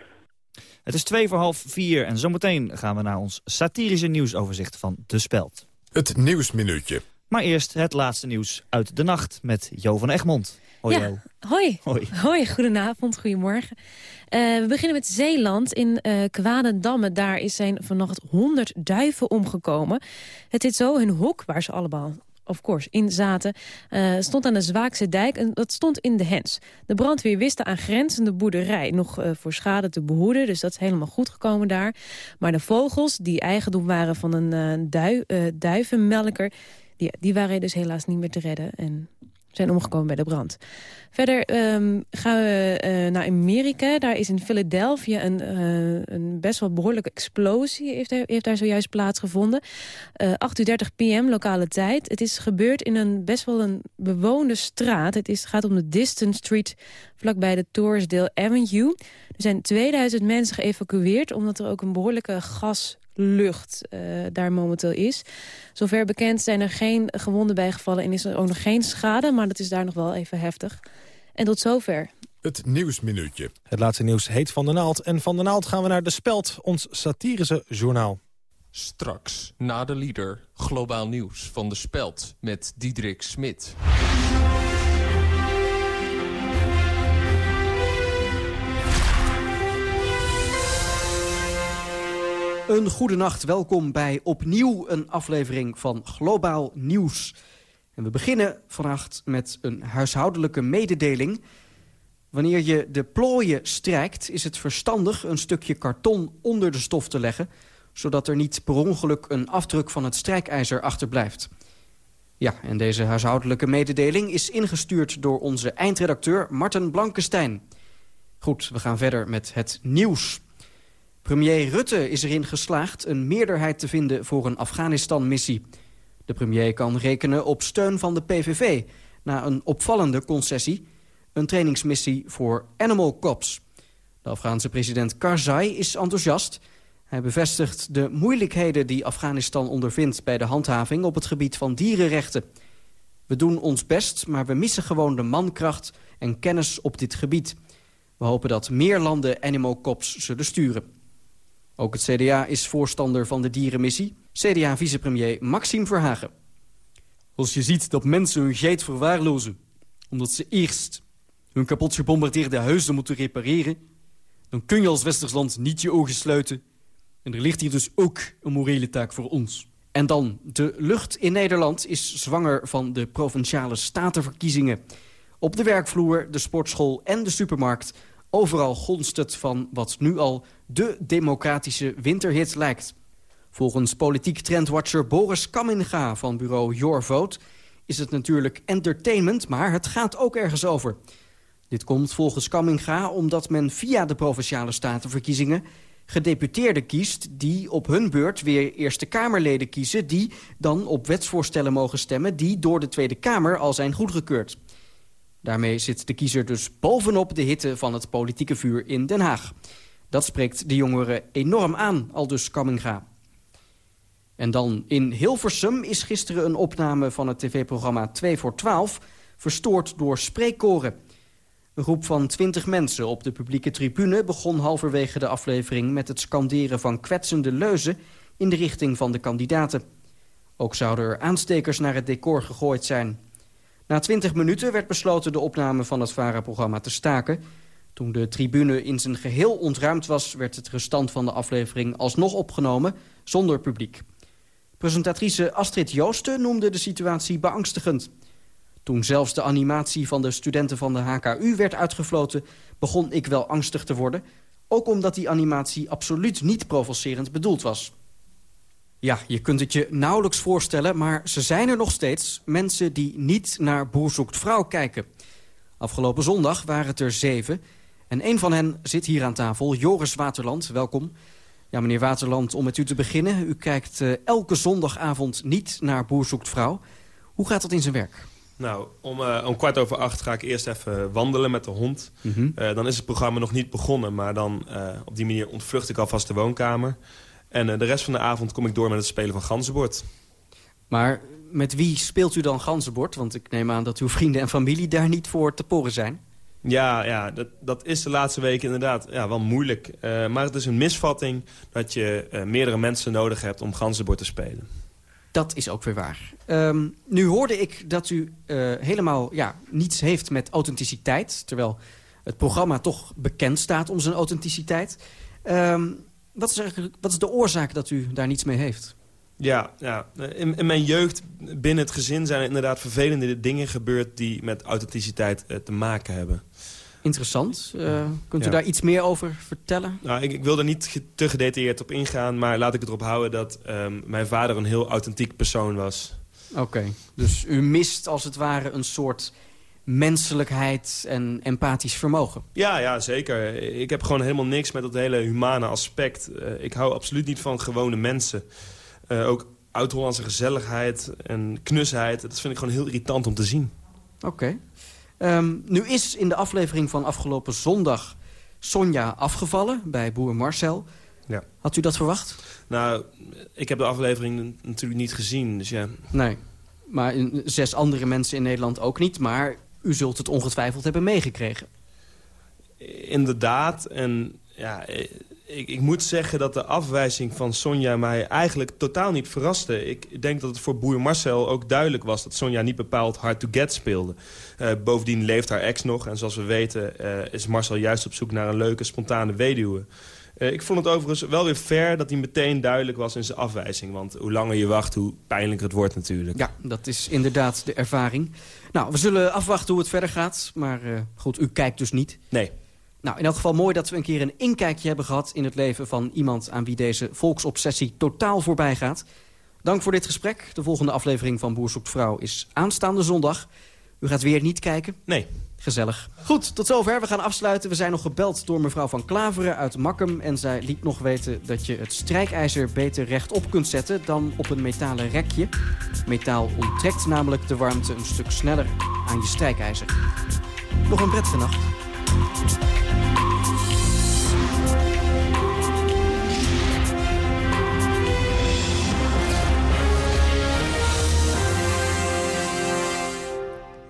Het is twee voor half vier en zometeen gaan we naar ons satirische nieuwsoverzicht van De Speld.
Het Nieuwsminuutje.
Maar eerst het laatste nieuws uit de nacht met Jo van Egmond. Hoi,
ja. Hoi.
Hoi.
Hoi, goedenavond, goedemorgen. Uh, we beginnen met Zeeland. In uh, Kwadendamme, daar is zijn vannacht 100 duiven omgekomen. Het zit zo, hun hok, waar ze allemaal of course, in zaten, uh, stond aan de Zwaakse dijk en dat stond in de hens. De brandweer wist de aangrenzende boerderij nog uh, voor schade te behoeden, dus dat is helemaal goed gekomen daar. Maar de vogels, die eigendom waren van een uh, dui, duivenmelker, die, die waren dus helaas niet meer te redden en zijn omgekomen bij de brand. Verder um, gaan we uh, naar Amerika. Daar is in Philadelphia een, uh, een best wel behoorlijke explosie. Heeft, heeft daar zojuist plaatsgevonden. Uh, 8 uur 30 pm lokale tijd. Het is gebeurd in een best wel een bewoonde straat. Het is, gaat om de Distance Street vlakbij de Torresdale Avenue. Er zijn 2000 mensen geëvacueerd... omdat er ook een behoorlijke gas lucht uh, daar momenteel is. Zover bekend zijn er geen gewonden bijgevallen en is er ook nog geen schade, maar dat is daar nog wel even heftig. En tot zover.
Het Nieuwsminuutje.
Het laatste nieuws heet Van der Naald. En Van der Naald gaan we naar De Speld, ons satirische journaal.
Straks, na de leader, globaal nieuws van De Speld met Diederik Smit.
Een goede nacht, welkom bij opnieuw een aflevering van Globaal Nieuws. En we beginnen vannacht met een huishoudelijke mededeling. Wanneer je de plooien strijkt, is het verstandig een stukje karton onder de stof te leggen... zodat er niet per ongeluk een afdruk van het strijkijzer achterblijft. Ja, en deze huishoudelijke mededeling is ingestuurd door onze eindredacteur Marten Blankenstein. Goed, we gaan verder met het nieuws. Premier Rutte is erin geslaagd een meerderheid te vinden voor een Afghanistan-missie. De premier kan rekenen op steun van de PVV... na een opvallende concessie, een trainingsmissie voor Animal Cops. De Afghaanse president Karzai is enthousiast. Hij bevestigt de moeilijkheden die Afghanistan ondervindt... bij de handhaving op het gebied van dierenrechten. We doen ons best, maar we missen gewoon de mankracht en kennis op dit gebied. We hopen dat meer landen Animal Cops zullen sturen. Ook het CDA is voorstander van de dierenmissie. CDA-vicepremier Maxime Verhagen. Als je ziet dat mensen hun geit verwaarlozen... omdat ze eerst hun kapot gebombardeerde huizen moeten repareren... dan kun je als Westersland niet je ogen sluiten. En er ligt hier dus ook een morele taak voor ons. En dan, de lucht in Nederland is zwanger van de Provinciale Statenverkiezingen. Op de werkvloer, de sportschool en de supermarkt... overal gonst het van wat nu al de democratische winterhit lijkt. Volgens politiek trendwatcher Boris Kamminga van bureau Your Vote... is het natuurlijk entertainment, maar het gaat ook ergens over. Dit komt volgens Kamminga omdat men via de Provinciale Statenverkiezingen... gedeputeerden kiest die op hun beurt weer Eerste Kamerleden kiezen... die dan op wetsvoorstellen mogen stemmen die door de Tweede Kamer al zijn goedgekeurd. Daarmee zit de kiezer dus bovenop de hitte van het politieke vuur in Den Haag. Dat spreekt de jongeren enorm aan, al dus Kamminga. En dan in Hilversum is gisteren een opname van het tv-programma 2 voor 12... verstoord door spreekkoren. Een groep van twintig mensen op de publieke tribune... begon halverwege de aflevering met het skanderen van kwetsende leuzen... in de richting van de kandidaten. Ook zouden er aanstekers naar het decor gegooid zijn. Na twintig minuten werd besloten de opname van het VARA-programma te staken... Toen de tribune in zijn geheel ontruimd was... werd het restant van de aflevering alsnog opgenomen, zonder publiek. Presentatrice Astrid Joosten noemde de situatie beangstigend. Toen zelfs de animatie van de studenten van de HKU werd uitgefloten... begon ik wel angstig te worden. Ook omdat die animatie absoluut niet provocerend bedoeld was. Ja, je kunt het je nauwelijks voorstellen, maar ze zijn er nog steeds... mensen die niet naar Boer zoekt vrouw kijken. Afgelopen zondag waren het er zeven... En een van hen zit hier aan tafel, Joris Waterland. Welkom. Ja, meneer Waterland, om met u te beginnen. U kijkt uh, elke zondagavond niet naar Boer zoekt vrouw. Hoe gaat dat in zijn werk?
Nou, om, uh, om kwart over acht ga ik eerst even wandelen met de hond. Mm -hmm. uh, dan is het programma nog niet begonnen, maar dan op die manier ontvlucht ik alvast de woonkamer. En de rest van de avond kom ik door met het spelen van ganzenbord.
Maar met wie speelt u dan ganzenbord? Want ik neem aan dat uw vrienden en familie daar niet voor te poren zijn.
Ja, ja dat, dat is de laatste weken inderdaad ja, wel moeilijk. Uh, maar het is een misvatting dat je uh, meerdere mensen nodig hebt om ganzenbord te spelen.
Dat is ook weer waar. Um, nu hoorde ik dat u uh, helemaal ja, niets heeft met authenticiteit... terwijl het programma toch bekend staat om zijn authenticiteit. Um, wat, is wat is de oorzaak dat u daar niets mee heeft?
Ja, ja. In, in, mijn jeugd binnen het gezin zijn er inderdaad vervelende dingen gebeurd... die met authenticiteit uh, te maken hebben.
Interessant. Uh, kunt u ja. daar iets meer over vertellen?
Nou, ik, ik wil er niet te gedetailleerd op ingaan... maar laat ik het erop houden dat um, mijn vader een heel authentiek persoon was.
Oké, okay. dus u mist als het ware een soort menselijkheid en empathisch vermogen.
Ja, ja, zeker. Ik heb gewoon helemaal niks met dat hele humane aspect. Uh, ik hou absoluut niet van gewone mensen... Uh, ook oud-Hollandse gezelligheid en knusheid. Dat vind ik gewoon heel irritant om te zien.
Oké. Okay. Um, nu is in de aflevering van afgelopen zondag Sonja afgevallen bij boer Marcel.
Ja.
Had u dat verwacht?
Nou, ik heb de aflevering natuurlijk niet gezien, dus ja.
Nee, maar zes andere mensen in Nederland ook niet. Maar u zult het ongetwijfeld hebben meegekregen.
Inderdaad, en ja, ik, ik, moet zeggen dat de afwijzing van Sonja mij eigenlijk totaal niet verraste. Ik denk dat het voor boer Marcel ook duidelijk was dat Sonja niet bepaald hard to get speelde. Uh, bovendien leeft haar ex nog en zoals we weten uh, is Marcel juist op zoek naar een leuke, spontane weduwe. Uh, ik vond het overigens wel weer fair dat hij meteen duidelijk was in zijn afwijzing. Want hoe langer je wacht, hoe pijnlijker het wordt natuurlijk.
Ja, dat is inderdaad de ervaring. Nou, we zullen afwachten hoe het verder gaat. Maar goed, u kijkt dus niet.
Nee.
Nou, in elk geval mooi dat we een keer een inkijkje hebben gehad... in het leven van iemand aan wie deze volksobsessie totaal voorbij gaat. Dank voor dit gesprek. De volgende aflevering van Boer zoekt vrouw is aanstaande zondag. U gaat weer niet kijken?
Nee.
Gezellig. Goed, tot zover. We gaan afsluiten. We zijn nog gebeld door mevrouw van Klaveren uit Makkum. En zij liet nog weten dat je het strijkijzer beter rechtop kunt zetten... dan op een metalen rekje. Metaal onttrekt namelijk de warmte een stuk sneller aan je strijkijzer. Nog een prettige nacht.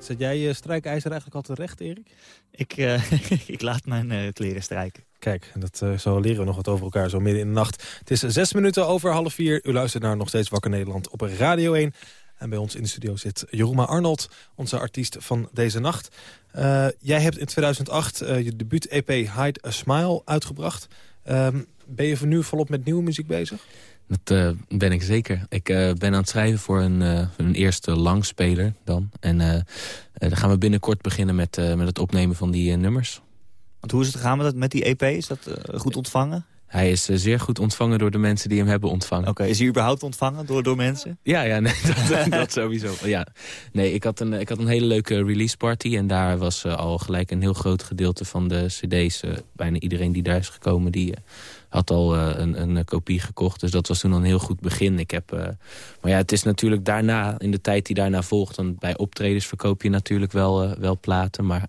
Zet jij je strijkijzer eigenlijk altijd recht, Erik?
Ik, eh, ik laat mijn eh, kleren strijken.
Kijk, dat, eh, zo leren we nog wat over elkaar zo midden in de nacht. Het is zes minuten over half vier. U luistert naar Nog Steeds Wakker Nederland op Radio 1. En bij ons in de studio zit Jeroma Arnold, onze artiest van deze nacht. Eh, jij hebt in 2008 eh, je debuut-EP Hide a Smile uitgebracht. Ehm, ben je voor nu volop met nieuwe muziek bezig?
Dat eh, ben ik zeker. Ik eh, ben aan het schrijven voor een, eh, een eerste langspeler dan. En dan gaan we binnenkort beginnen met, met het opnemen van die nummers.
Want hoe is het gegaan met, dat, met die EP? Is dat goed ontvangen?
Hij is zeer goed ontvangen door de mensen die hem hebben ontvangen.
Oké, is hij überhaupt ontvangen door, door mensen?
Ja, ja nee, dat, dat sowieso. Ja. Nee, ik had, een, ik had een hele leuke release party. En daar was al gelijk een heel groot gedeelte van de cd's. bijna iedereen die daar is gekomen, die had al eh, een, een kopie gekocht. Dus dat was toen al een heel goed begin. Ik heb, eh, maar ja, het is natuurlijk daarna, in de tijd die daarna volgt... dan bij optredens verkoop je natuurlijk wel, eh, wel platen. Maar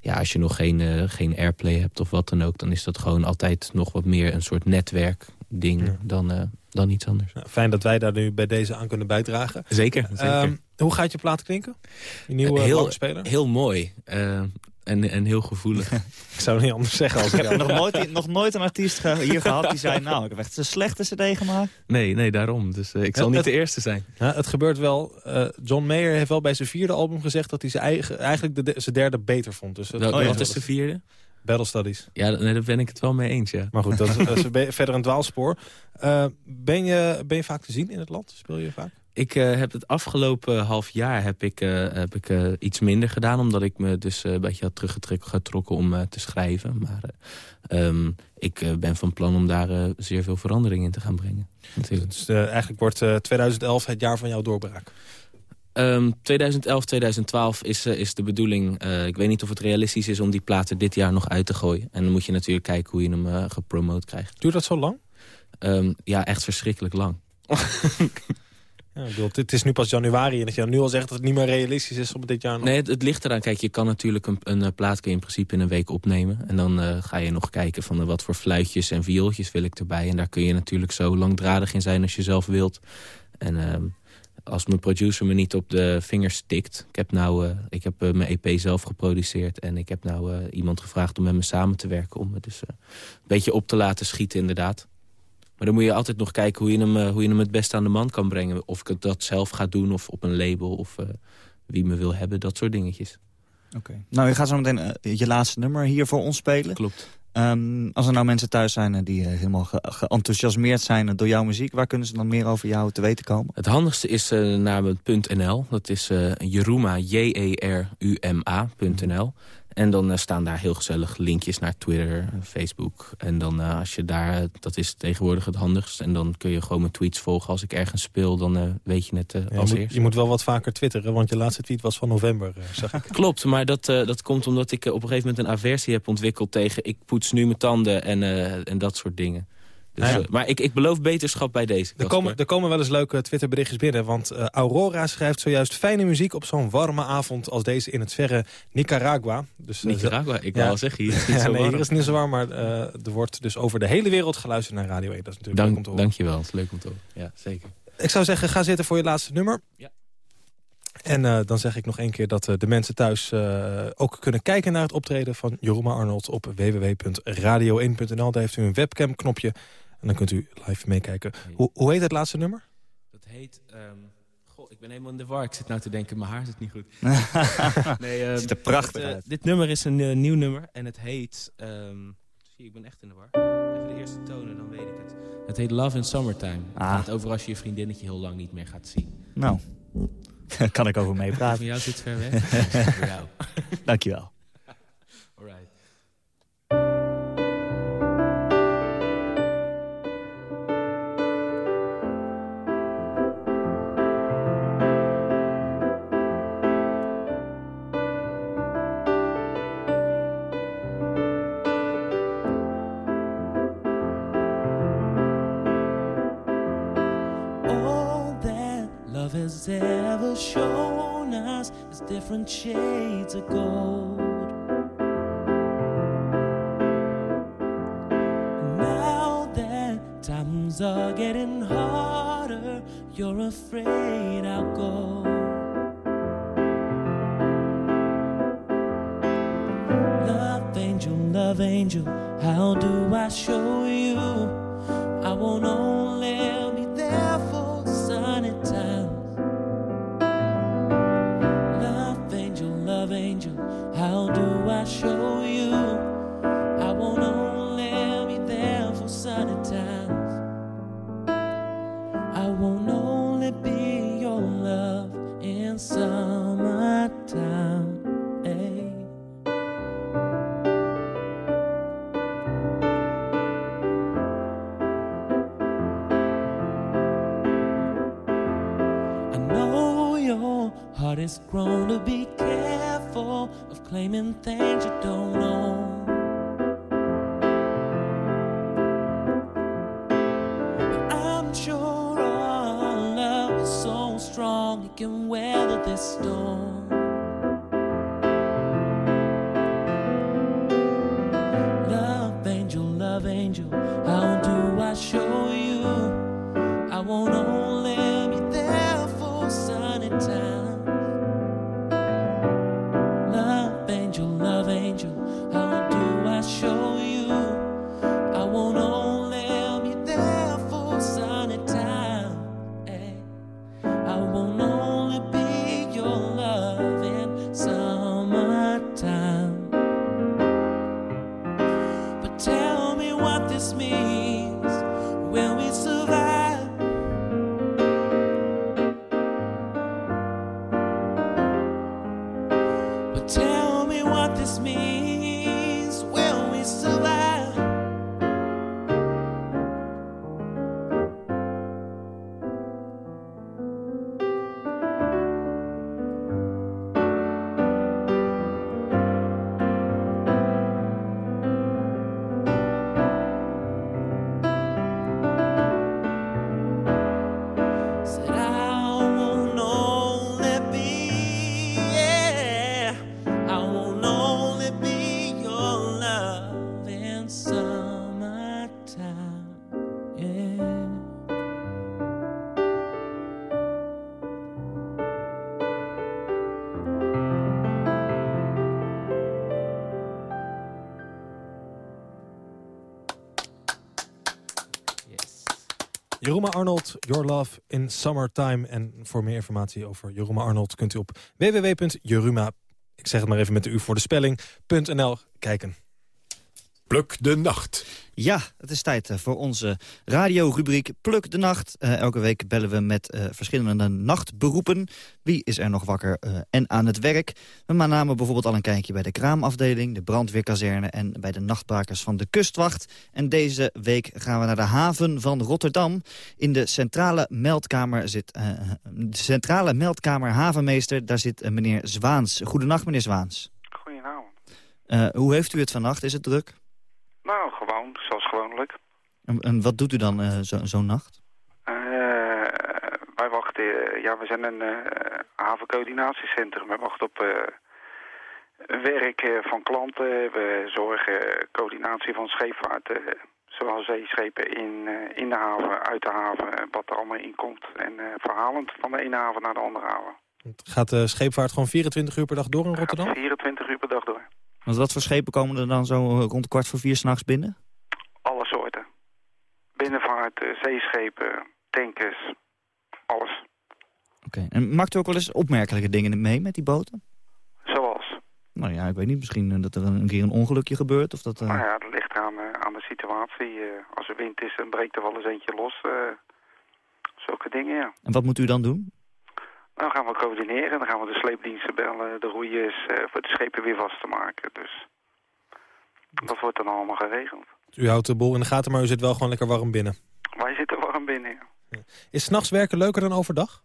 ja, als je nog geen, geen airplay hebt of wat dan ook... dan is dat gewoon altijd nog wat meer een soort netwerkding dan, eh, dan iets anders.
Nou, fijn dat wij daar nu bij deze aan kunnen bijdragen.
Zeker, zeker.
Ehm, hoe gaat je plaat klinken? Je nieuwe
heel,
langspeler?
heel mooi. En, en heel gevoelig.
ik zou het niet anders zeggen. Als
Ik
ik
heb nog nooit, nog nooit een artiest ge- hier gehad die zei... nou, ik heb echt een slechte cd gemaakt.
Nee, nee, daarom. Dus eh, ik zal niet de eerste zijn.
Ja, het gebeurt wel. Eh, John Mayer heeft wel bij zijn vierde album gezegd... dat hij zijn eigen, eigenlijk de, zijn derde beter vond. Dus dat gebeurt
wat is de vierde?
Battle Studies.
Ja, nee, daar ben ik het wel mee eens, ja.
Maar goed, dat is, dat verder een dwaalspoor. Eh, ben, je, ben je vaak te zien in het land? Speel je vaak?
Ik eh, heb het afgelopen half jaar heb ik, eh, heb ik eh, iets minder gedaan. Omdat ik me dus een beetje had teruggetrokken om te schrijven. Maar eh, ehm, ik ben van plan om daar zeer veel verandering in te gaan brengen. Natuurlijk.
Dus eigenlijk wordt eh, 2011 het jaar van jouw doorbraak.
Ehm, 2011, 2012 is, is de bedoeling. ik weet niet of het realistisch is om die platen dit jaar nog uit te gooien. En dan moet je natuurlijk kijken hoe je hem eh, gepromoot krijgt.
Duurt dat zo lang?
Ehm, ja, echt verschrikkelijk lang.
Ja, het is nu pas januari en dat je nu al zegt dat het niet meer realistisch is om dit jaar nog...
Nee, het, ligt eraan. Kijk, je kan natuurlijk een, een eh, in principe in een week opnemen. En dan eh, ga je nog kijken van eh, wat voor fluitjes en viooltjes wil ik erbij. En daar kun je natuurlijk zo langdradig in zijn als je zelf wilt. En ehm, als mijn producer me niet op de vingers tikt... Ik heb, nou, ik heb mijn EP zelf geproduceerd. En ik heb nou iemand gevraagd om met me samen te werken. Om me dus een beetje op te laten schieten inderdaad. Maar dan moet je altijd nog kijken hoe je hem, eh, hoe je hem het beste aan de man kan brengen. Of ik het dat zelf ga doen of op een label of... eh, wie me wil hebben, dat soort dingetjes.
Oké. Nou, je gaat zo meteen eh, je laatste nummer hier voor ons spelen.
Klopt.
Ehm, als er nou mensen thuis zijn die helemaal ge- geenthousiasmeerd zijn door jouw muziek... waar kunnen ze dan meer over jou te weten komen?
Het handigste is naar .nl. Dat is Jeruma, J-E-R-U-M-A.nl. En dan eh, staan daar heel gezellig linkjes naar Twitter, Facebook. En dan eh, als je daar, eh, dat is tegenwoordig het handigst. En dan kun je gewoon mijn tweets volgen. Als ik ergens speel, dan weet je het
Ja, je,
als
moet,
eerst.
je moet wel wat vaker twitteren, want je laatste tweet was van november, zag ik.
Klopt, maar dat, dat komt omdat ik op een gegeven moment een aversie heb ontwikkeld tegen... ik poets nu mijn tanden en, en dat soort dingen. Dus,
ja.
eh, maar ik, ik beloof beterschap bij deze.
Er komen, er komen wel eens leuke Twitterberichtjes binnen, want eh, Aurora schrijft zojuist fijne muziek op zo'n warme avond als deze in het verre Nicaragua. Dus, eh,
Nicaragua, ik
ja.
wou al zeggen, hier is het niet
Ja,
zo
nee, hier is niet zo warm, maar er wordt dus over de hele wereld geluisterd naar Radio 1. Dat is natuurlijk leuk om
Dank,
te horen.
dankjewel, het is leuk om te horen. Ja, zeker.
Ik zou zeggen, ga zitten voor je laatste nummer.
Ja.
En dan zeg ik nog één keer dat de mensen thuis ook kunnen kijken naar het optreden van Joroma Arnold op www.radio1.nl. Daar heeft u een webcam knopje en dan kunt u live meekijken. Hoe, hoe heet het laatste nummer?
Dat heet... ehm, goh, ik ben helemaal in de war. Ik zit nou te denken, mijn haar zit niet goed. nee, ehm,
Ziet er prachtig
het, eh,
uit.
Dit nummer is een eh, nieuw nummer en het heet... ehm, zie, ik ben echt in de war. Even de eerste tonen, dan weet ik het. Het heet Love in Summertime. Het
Ah.
gaat over als je je vriendinnetje heel lang niet meer gaat zien.
Nou, kan ik over meepraten.
Van jou zit ver weg. Voor jou.
Dankjewel.
Shades of gold. Now that times are getting harder, you're afraid I'll go. Claiming things you don't own.
Jeroen Arnold, Your Love in Summertime. En voor meer informatie over Jeroen Arnold kunt u op www.jeruma, ik zeg het maar even met de u voor de spelling.nl kijken.
Pluk de nacht.
Ja, het is tijd eh, voor onze radiorubriek Pluk de Nacht. Eh, elke week bellen we met eh, verschillende nachtberoepen. Wie is er nog wakker en aan het werk? We namen bijvoorbeeld al een kijkje bij de kraamafdeling... de brandweerkazerne en bij de nachtbrakers van de kustwacht. En deze week gaan we naar de haven van Rotterdam. In de centrale meldkamer zit... eh, de centrale meldkamer havenmeester, daar zit meneer Zwaans. Goedenacht, meneer Zwaans.
Goedenavond.
Eh, hoe heeft u het vannacht? Is het druk?
Nou, gewoon, zoals gewoonlijk.
En, en wat doet u dan eh, zo- zo'n nacht?
Eh, wij wachten, eh, ja, we zijn een eh, havencoördinatiecentrum. We wachten op eh, werk eh, van klanten. We zorgen eh, coördinatie van scheepvaart, eh, zowel zeeschepen in, eh, in de haven, uit de haven, wat er allemaal in komt. En eh, verhalend van de ene haven naar de andere haven.
Gaat de scheepvaart gewoon 24 uur per dag door in Rotterdam?
24 uur per dag door.
Want wat voor schepen komen er dan zo eh, rond kwart voor vier s'nachts binnen?
Alle soorten. Binnenvaart, eh, zeeschepen, tankers, alles.
Oké. En maakt u ook wel eens opmerkelijke dingen mee met die boten?
Zoals?
Nou ja, ik weet niet. Misschien eh, dat er een, keer een ongelukje gebeurt. Of dat,
Nou ja, dat ligt aan, aan de situatie. als er wind is, dan breekt er wel eens eentje los. zulke dingen, ja.
En wat moet u dan doen?
Dan gaan we coördineren. Dan gaan we de sleepdiensten bellen, de roeiers, eh, voor de schepen weer vast te maken. Dus dat wordt dan allemaal geregeld.
U houdt de boel in de gaten, maar u zit wel gewoon lekker warm binnen.
Wij zitten warm binnen. ja.
Is 's nachts werken leuker dan overdag?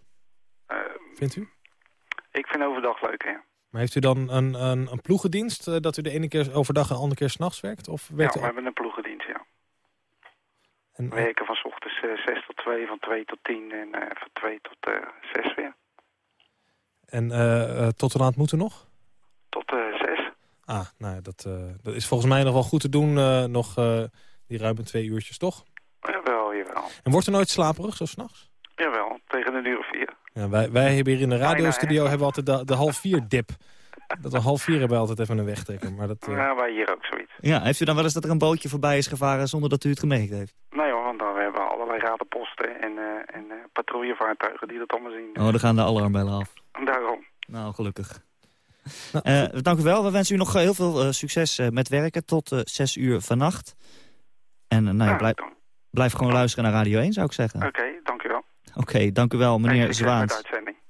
Eh,
Vindt u?
ik vind overdag leuk, ja.
Maar heeft u dan een, een, een ploegendienst eh, dat u de ene keer overdag en de andere keer s'nachts werkt? Of
Ja,
werkt u
we hebben een ploegendienst, ja.
En-
We werken van 's ochtends eh, 6 tot 2, van 2 tot 10 en van 2 tot eh 6 weer.
En eh, eh, tot hoe laat moeten nog?
Tot eh, zes.
Ah, nou, dat, eh, dat is volgens mij nog wel goed te doen. eh, nog eh, die ruime twee uurtjes, toch?
Jawel, jawel.
En wordt er nooit slaperig, zo s'nachts?
Jawel, tegen een uur of vier.
Ja, wij, wij hebben hier in de radiostudio hebben we altijd de, de half vier dip. Dat we half vier hebben we altijd even een wegtrekker. Maar dat,
Ja, wij hier ook zoiets.
Ja, heeft u dan wel eens dat er een bootje voorbij is gevaren zonder dat u het gemerkt heeft?
Nee hoor, want dan hebben we allerlei radarposten en, eh, en eh, patrouillevaartuigen die dat allemaal zien.
Oh, dan gaan de alarmbellen af.
Daarom.
Nou, gelukkig. Eh, dank u wel. We wensen u nog heel veel eh, succes eh, met werken tot eh 6 uur vannacht. En nou ja, blijf, blijf gewoon luisteren naar Radio 1, zou ik zeggen.
Oké, dank u wel.
Oké, dank u wel, meneer
En
Zwaans.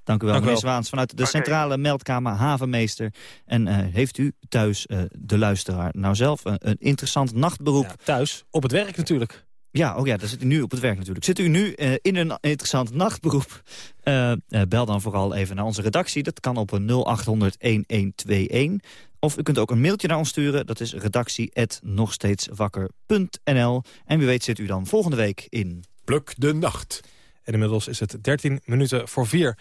Dank u wel,
Dank
meneer
wel.
Zwaans vanuit de centrale meldkamer Havenmeester. En eh, heeft u thuis eh, de luisteraar nou zelf een, een interessant nachtberoep?
thuis, op het werk natuurlijk.
Ja, oh ja, daar zit u nu op het werk natuurlijk. Zit u nu eh, in een interessant nachtberoep? Eh, eh, bel dan vooral even naar onze redactie. Dat kan op een 0800-1121. Of u kunt ook een mailtje naar ons sturen. Dat is redactie.nogsteedswakker.nl. En wie weet zit u dan volgende week in...
Pluk de nacht.
En inmiddels is het 13 minuten voor vier.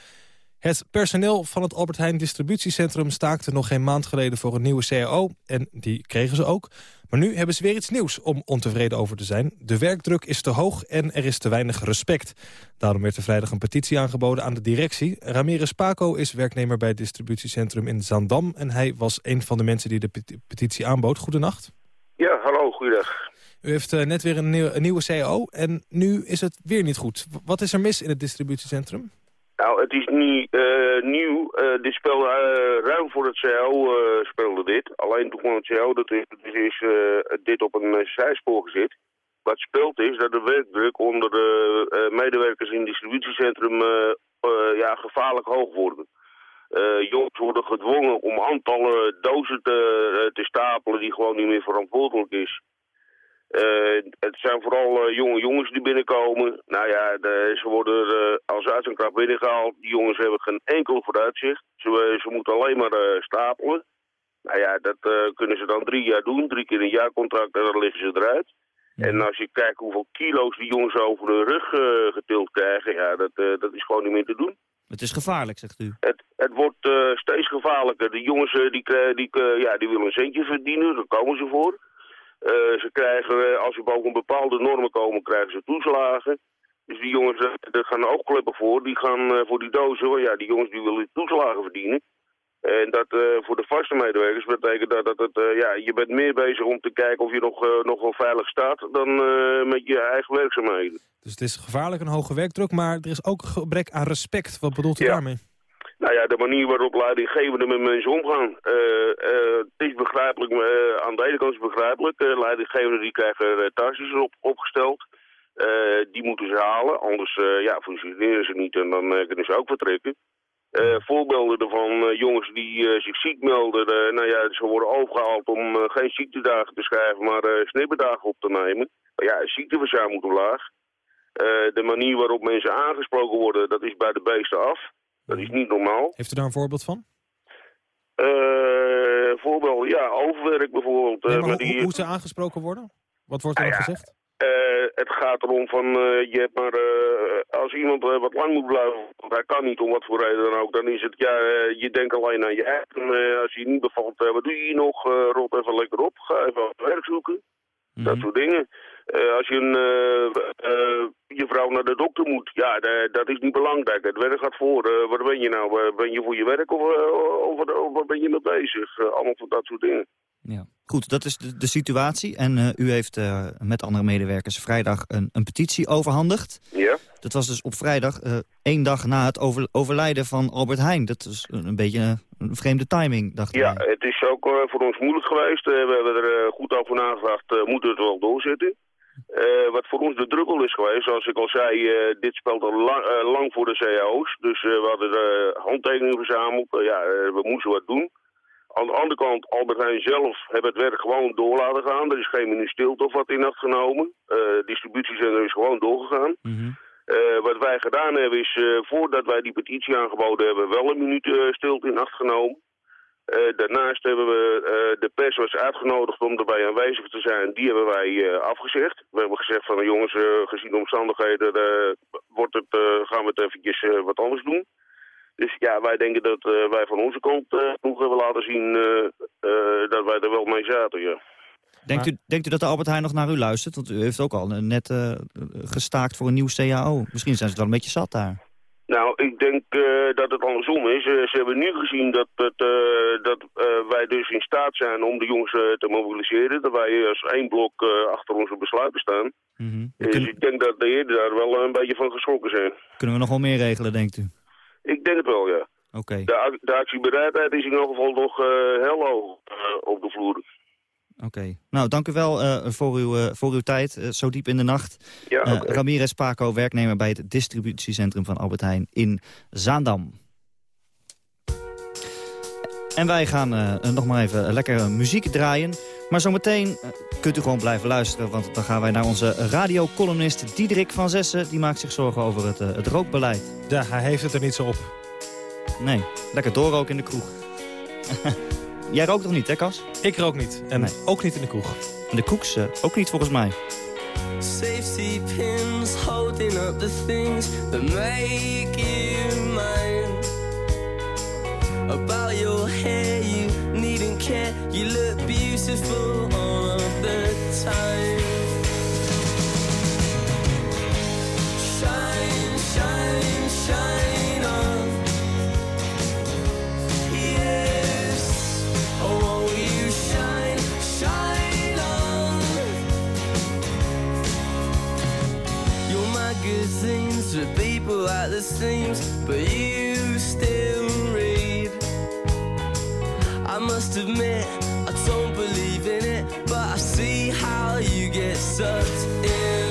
Het personeel van het Albert Heijn distributiecentrum staakte nog geen maand geleden voor een nieuwe CAO. En die kregen ze ook. Maar nu hebben ze weer iets nieuws om ontevreden over te zijn. De werkdruk is te hoog en er is te weinig respect. Daarom werd er vrijdag een petitie aangeboden aan de directie. Ramirez Paco is werknemer bij het distributiecentrum in Zandam. En hij was een van de mensen die de peti- petitie aanbood. Goedenacht.
Ja, hallo, goeiedag.
U heeft eh, net weer een, nieuw- een nieuwe CAO en nu is het weer niet goed. Wat is er mis in het distributiecentrum?
Nou, het is niet eh, nieuw. Eh, dit eh, ruim voor het eh, speelde dit. Alleen toen het CAO, dat is, dit op een uh, zijspoor gezet. Wat speelt is dat de werkdruk onder de medewerkers in het distributiecentrum ja, gevaarlijk hoog worden. Jongens worden gedwongen om aantallen dozen te, te stapelen die gewoon niet meer verantwoordelijk is. Eh, het zijn vooral eh, jonge jongens die binnenkomen. Nou ja, de- ze worden eh, als uit een krab binnengehaald. Die jongens hebben geen enkel vooruitzicht. Ze, ze moeten alleen maar stapelen. Nou ja, dat kunnen ze dan drie jaar doen. Drie keer een jaarcontract en dan liggen ze eruit. En als je kijkt hoeveel kilo's die jongens over de rug getild krijgen... ja, dat, dat is gewoon niet meer te doen.
Het is gevaarlijk, zegt u.
Het, het wordt steeds gevaarlijker. De jongens die, die, ja, die willen een centje verdienen, daar komen ze voor. Eh, ze krijgen, eh, als ze boven bepaalde normen komen, krijgen ze toeslagen. Dus die jongens, eh, er gaan oogkleppen voor, die gaan voor die dozen. Ja, die jongens die willen toeslagen verdienen. En dat voor de vaste medewerkers betekent dat, dat het, ja, je bent meer bezig om te kijken of je nog, nog wel veilig staat dan met je eigen werkzaamheden.
Dus het is gevaarlijk een hoge werkdruk, maar er is ook een gebrek aan respect. Wat bedoelt u
Ja.
daarmee?
Nou ja, de manier waarop leidinggevenden met mensen omgaan. Eh, eh, het is begrijpelijk, eh, aan de ene kant is begrijpelijk. Leidinggevenden die krijgen uh, tasjes op, opgesteld. Die moeten ze halen, anders ja, functioneren ze niet en dan kunnen ze ook vertrekken. Voorbeelden ervan, jongens die zich ziek melden, nou ja, ze worden overgehaald om geen ziektedagen te schrijven, maar snipperdagen op te nemen. Maar ja, ziekteverzuim moet omlaag. De manier waarop mensen aangesproken worden, dat is bij de beesten af. Dat is niet normaal.
Heeft u daar een voorbeeld van?
Eh voorbeelden, ja, overwerk bijvoorbeeld.
Nee,
eh,
maar
maar
hoe,
die,
hoe ze aangesproken worden? Wat wordt er
Nou ja,
gezegd?
eh, het gaat erom van, je hebt maar, als iemand wat lang moet blijven, want hij kan niet om wat voor reden dan ook, dan is het, ja, je denkt alleen aan je eigen. Als je niet bevalt, wat doe je hier nog? Rot even lekker op, ga even werk zoeken. Dat soort dingen. Eh, als je een, eh, eh, je vrouw naar de dokter moet, ja, da- dat is niet belangrijk. Het werk gaat voor. Waar ben je nou? Ben je voor je werk of, of, waar ben je mee bezig? Allemaal van dat soort dingen.
Goed, dat is de, de situatie. En u heeft met andere medewerkers vrijdag een, een petitie overhandigd.
Ja.
Dat was dus op vrijdag, één dag na het over- overlijden van Albert Heijn. Dat is een, een beetje een, vreemde timing, dacht ik.
Ja, het is ook voor ons moeilijk geweest. We hebben er goed over nagedacht, moeten we het wel doorzetten. Eh, wat voor ons de druppel is geweest, zoals ik al zei, eh, dit speelt al lang, eh, lang voor de cao's. Dus we hadden handtekeningen verzameld. Ja, we moesten wat doen. Aan de andere kant, Albert Heijn zelf hebben het werk gewoon door laten gaan. Er is geen minuut stilte of wat in acht genomen. Distributiecentrum is gewoon doorgegaan. Eh, wat wij gedaan hebben is, voordat wij die petitie aangeboden hebben, wel een minuut stilte in acht genomen. Eh, daarnaast hebben we, eh, de pers was uitgenodigd om erbij aanwezig te zijn. Die hebben wij eh, afgezegd. We hebben gezegd van jongens, eh, gezien de omstandigheden wordt het, eh, gaan we het eventjes eh, wat anders doen. Dus ja, wij denken dat eh, wij van onze kant uh, genoeg hebben laten zien dat wij er wel mee zaten, ja.
Denkt, u, denkt u dat de Albert Heijn nog naar u luistert? Want u heeft ook al net gestaakt voor een nieuw CAO. Misschien zijn ze wel een beetje zat daar.
Nou, ik denk uh, dat het andersom is. Uh, ze hebben nu gezien dat, dat, uh, dat wij dus in staat zijn om de jongens te mobiliseren. Dat wij als één blok achter onze besluiten staan. Mm -hmm. Dus ik denk dat de heren daar wel een beetje van geschrokken zijn.
Kunnen we nog wel meer regelen, denkt u?
Ik denk het wel, ja.
Oké. Okay.
De, de actiebereidheid is in ieder geval nog heel hoog op de vloer.
Oké. Nou, dank u wel uh, voor, uw, uh, voor uw tijd, uh, zo diep in de nacht.
Ja, okay.
Ramirez Paco, werknemer bij het distributiecentrum van Albert Heijn in Zaandam. En wij gaan nog maar even lekker muziek draaien. Maar zometeen kunt u gewoon blijven luisteren... want dan gaan wij naar onze radiocolumnist Diederik van Zessen. Die maakt zich zorgen over het, het rookbeleid.
Ja, hij heeft het er niet zo op.
Nee, lekker doorroken in de kroeg. Jij rookt toch niet, hè, Cas?
Ik rook niet. En nee. ook niet in de kroeg.
En de koeks uh, ook niet, volgens mij.
Safety pins holding up the things that make you mine. About your hair, you needn't care. You look beautiful all of the time. Shine, shine, shine with people at the seams, but you still read. I must admit, I don't believe in it, but I see how you get sucked in.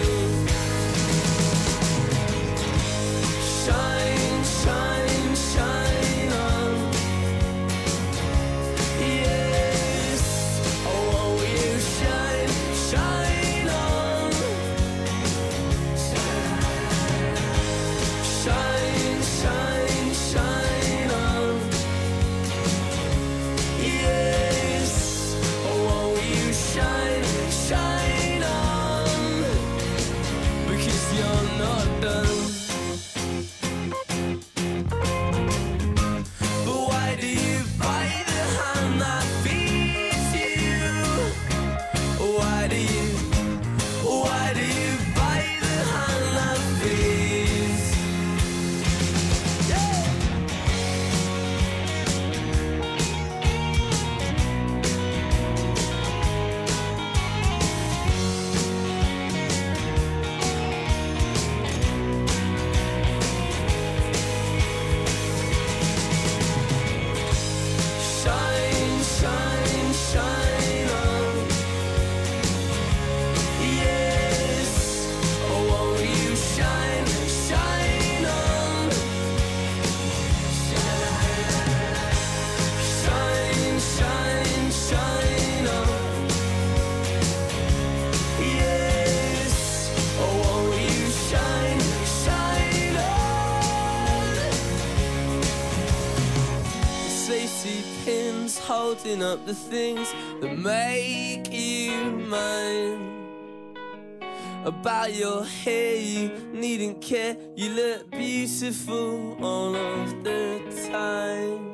Holding up the things that make you mine. About your hair, care. You look beautiful all the time.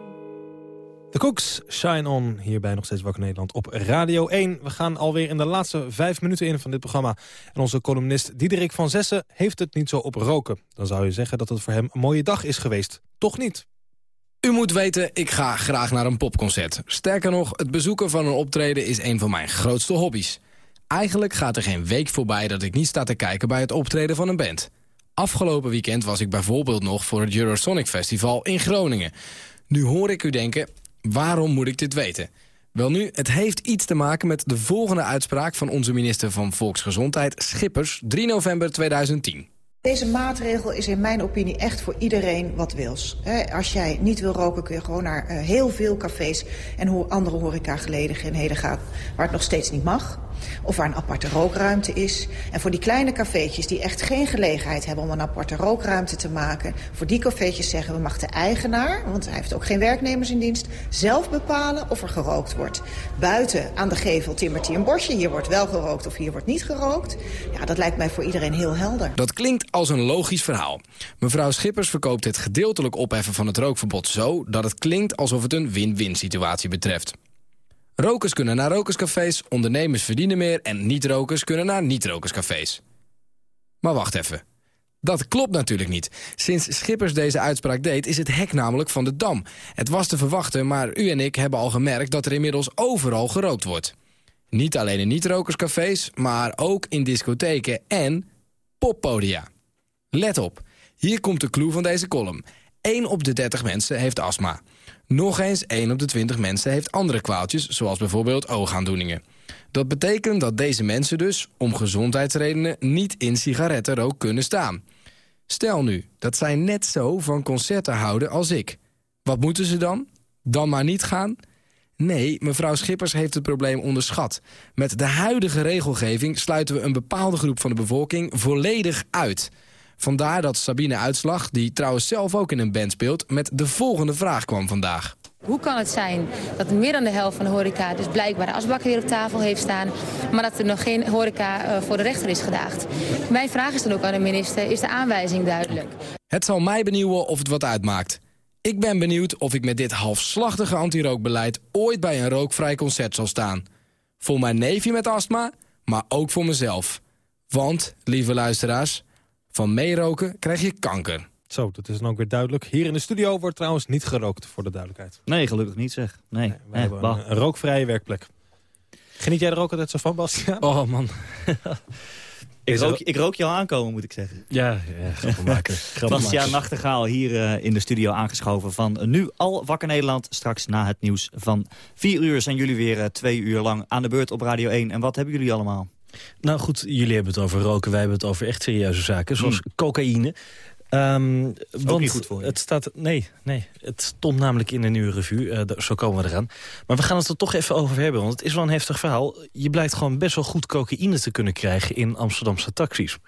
De Cooks, Shine On, hierbij nog steeds Wakker Nederland op Radio 1. We gaan alweer in de laatste vijf minuten in van dit programma. En onze columnist Diederik van Zessen heeft het niet zo op roken. Dan zou je zeggen dat het voor hem een mooie dag is geweest. Toch niet.
U moet weten, ik ga graag naar een popconcert. Sterker nog, het bezoeken van een optreden is een van mijn grootste hobby's. Eigenlijk gaat er geen week voorbij dat ik niet sta te kijken bij het optreden van een band. Afgelopen weekend was ik bijvoorbeeld nog voor het Eurosonic Festival in Groningen. Nu hoor ik u denken, waarom moet ik dit weten? Wel nu, het heeft iets te maken met de volgende uitspraak van onze minister van Volksgezondheid, Schippers, 3 november 2010.
Deze maatregel is in mijn opinie echt voor iedereen wat wils. Als jij niet wil roken kun je gewoon naar uh, heel veel cafés en andere horecagelegenheden gaan waar het nog steeds niet mag. Of waar een aparte rookruimte is. En voor die kleine cafeetjes die echt geen gelegenheid hebben om een aparte rookruimte te maken... voor die cafeetjes zeggen we mag de eigenaar, want hij heeft ook geen werknemers in dienst... zelf bepalen of er gerookt wordt. Buiten aan de gevel timmert hij een bordje, hier wordt wel gerookt of hier wordt niet gerookt. Ja, dat lijkt mij voor iedereen heel helder.
Dat klinkt als een logisch verhaal. Mevrouw Schippers verkoopt het gedeeltelijk opheffen van het rookverbod zo... dat het klinkt alsof het een win-win situatie betreft. Rokers kunnen naar rokerscafés, ondernemers verdienen meer... en niet-rokers kunnen naar niet-rokerscafés. Maar wacht even. Dat klopt natuurlijk niet. Sinds Schippers deze uitspraak deed, is het hek namelijk van de Dam. Het was te verwachten, maar u en ik hebben al gemerkt... dat er inmiddels overal gerookt wordt. Niet alleen in niet-rokerscafés, maar ook in discotheken en poppodia. Let op, hier komt de clue van deze column. 1 op de 30 mensen heeft astma. Nog eens 1 op de 20 mensen heeft andere kwaaltjes, zoals bijvoorbeeld oogaandoeningen. Dat betekent dat deze mensen dus, om gezondheidsredenen, niet in sigarettenrook kunnen staan. Stel nu, dat zij net zo van concerten houden als ik. Wat moeten ze dan? Dan maar niet gaan? Nee, mevrouw Schippers heeft het probleem onderschat. Met de huidige regelgeving sluiten we een bepaalde groep van de bevolking volledig uit. Vandaar dat Sabine Uitslag, die trouwens zelf ook in een band speelt... met de volgende vraag kwam vandaag.
Hoe kan het zijn dat meer dan de helft van de horeca dus blijkbaar de asbakken weer op tafel heeft staan, maar dat er nog geen horeca uh, voor de rechter is gedaagd? Mijn vraag is dan ook aan de minister, is de aanwijzing duidelijk?
Het zal mij benieuwen of het wat uitmaakt. Ik ben benieuwd of ik met dit halfslachtige antirookbeleid ooit bij een rookvrij concert zal staan. Voor mijn neefje met astma, maar ook voor mezelf. Want, lieve luisteraars, van meeroken krijg je kanker.
Zo, dat is dan ook weer duidelijk. Hier in de studio wordt trouwens niet gerookt, voor de duidelijkheid.
Nee, gelukkig niet zeg. Nee,
nee we hebben een, een, rookvrije werkplek. Geniet jij er ook altijd zo van, Bastiaan?
Oh man. ik, rook, ik rook je al aankomen, moet ik zeggen.
Ja, ja maken.
Bastiaan Nachtegaal hier uh, in de studio aangeschoven van Nu Al Wakker Nederland. Straks na het nieuws van vier uur zijn jullie weer uh, twee uur lang aan de beurt op Radio 1. En wat hebben jullie allemaal?
Nou goed, jullie hebben het over roken, wij hebben het over echt serieuze zaken. Zoals mm. cocaïne. Um,
want niet goed voor je.
Het staat, nee, nee, het stond namelijk in de nieuwe revue. Uh, zo komen we eraan. Maar we gaan het er toch even over hebben. Want het is wel een heftig verhaal. Je blijkt gewoon best wel goed cocaïne te kunnen krijgen in Amsterdamse taxis.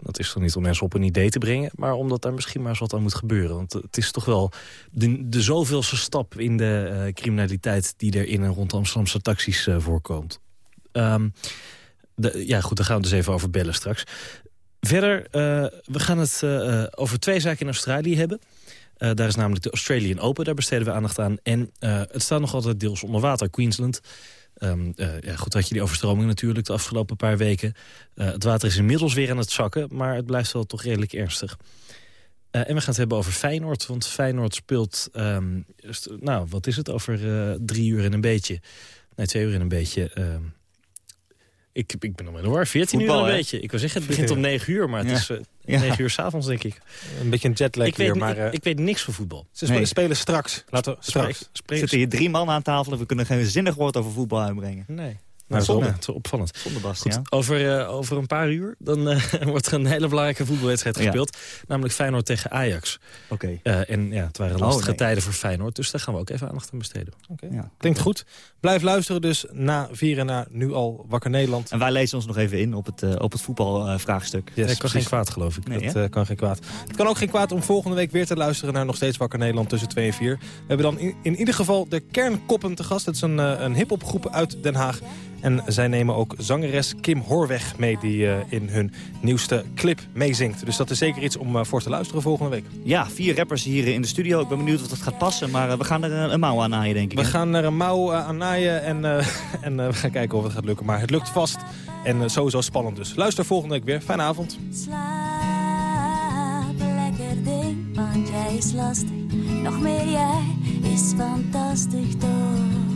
Dat is toch niet om mensen op een idee te brengen... maar omdat daar misschien maar eens wat aan moet gebeuren. Want het is toch wel de, de zoveelste stap in de uh, criminaliteit... die er in en rond Amsterdamse taxis uh, voorkomt. Um, ja, goed, daar gaan we dus even over bellen straks. Verder, uh, we gaan het uh, over twee zaken in Australië hebben. Daar is namelijk de Australian Open, daar besteden we aandacht aan. En het staat nog altijd deels onder water, Queensland. Um, ja, goed, had je die overstroming natuurlijk de afgelopen paar weken. het water is inmiddels weer aan het zakken, maar het blijft wel toch redelijk ernstig. en we gaan het hebben over Feyenoord, want Feyenoord speelt... Um, nou, wat is het, over drie uur en een beetje... Nee, twee uur en een beetje... Ik, ik ben al in de war. 14 uur een beetje. Ik wil zeggen, het begint om 9 uur, maar het is uh, ja. 9 uur s'avonds, denk ik.
Een beetje een jetlag
ik weet,
maar...
Ik, ik, weet niks van voetbal.
Ze nee. spelen straks. Laten we straks.
Spreken. Zitten hier drie man aan tafel en we kunnen geen zinnig woord over voetbal uitbrengen.
Nee. Nou, zonde. Is opvallend.
Zonde, Goed,
over, uh, over een paar uur dan uh, wordt er een hele belangrijke voetbalwedstrijd gespeeld. Ja. Namelijk Feyenoord tegen Ajax.
Oké. Okay.
Uh, en ja, het waren lastige oh, nee. tijden voor Feyenoord. Dus daar gaan we ook even aandacht aan besteden.
Okay. Ja. Klinkt goed. Blijf luisteren dus na vieren naar Nu al Wakker Nederland.
En wij lezen ons nog even in op het, op het voetbalvraagstuk.
Yes, dat kan geen kwaad, geloof ik. Nee, dat kan geen kwaad. Het kan ook geen kwaad om volgende week weer te luisteren naar Nog Steeds Wakker Nederland tussen 2 en 4. We hebben dan in, in ieder geval de kernkoppen te gast. Het is een, een hiphopgroep uit Den Haag. En zij nemen ook zangeres Kim Horweg mee... die uh, in hun nieuwste clip meezingt. Dus dat is zeker iets om uh, voor te luisteren volgende week.
Ja, vier rappers hier in de studio. Ik ben benieuwd of dat gaat passen. Maar uh, we gaan er een mouw aan naaien, denk ik.
We hè? gaan er een mouw aan naaien en, en we gaan kijken of het gaat lukken. Maar het lukt vast en sowieso spannend dus. Luister volgende week weer. Fijne avond.
Slaap, lekker ding, want jij is lastig. Nog meer jij is fantastisch toch.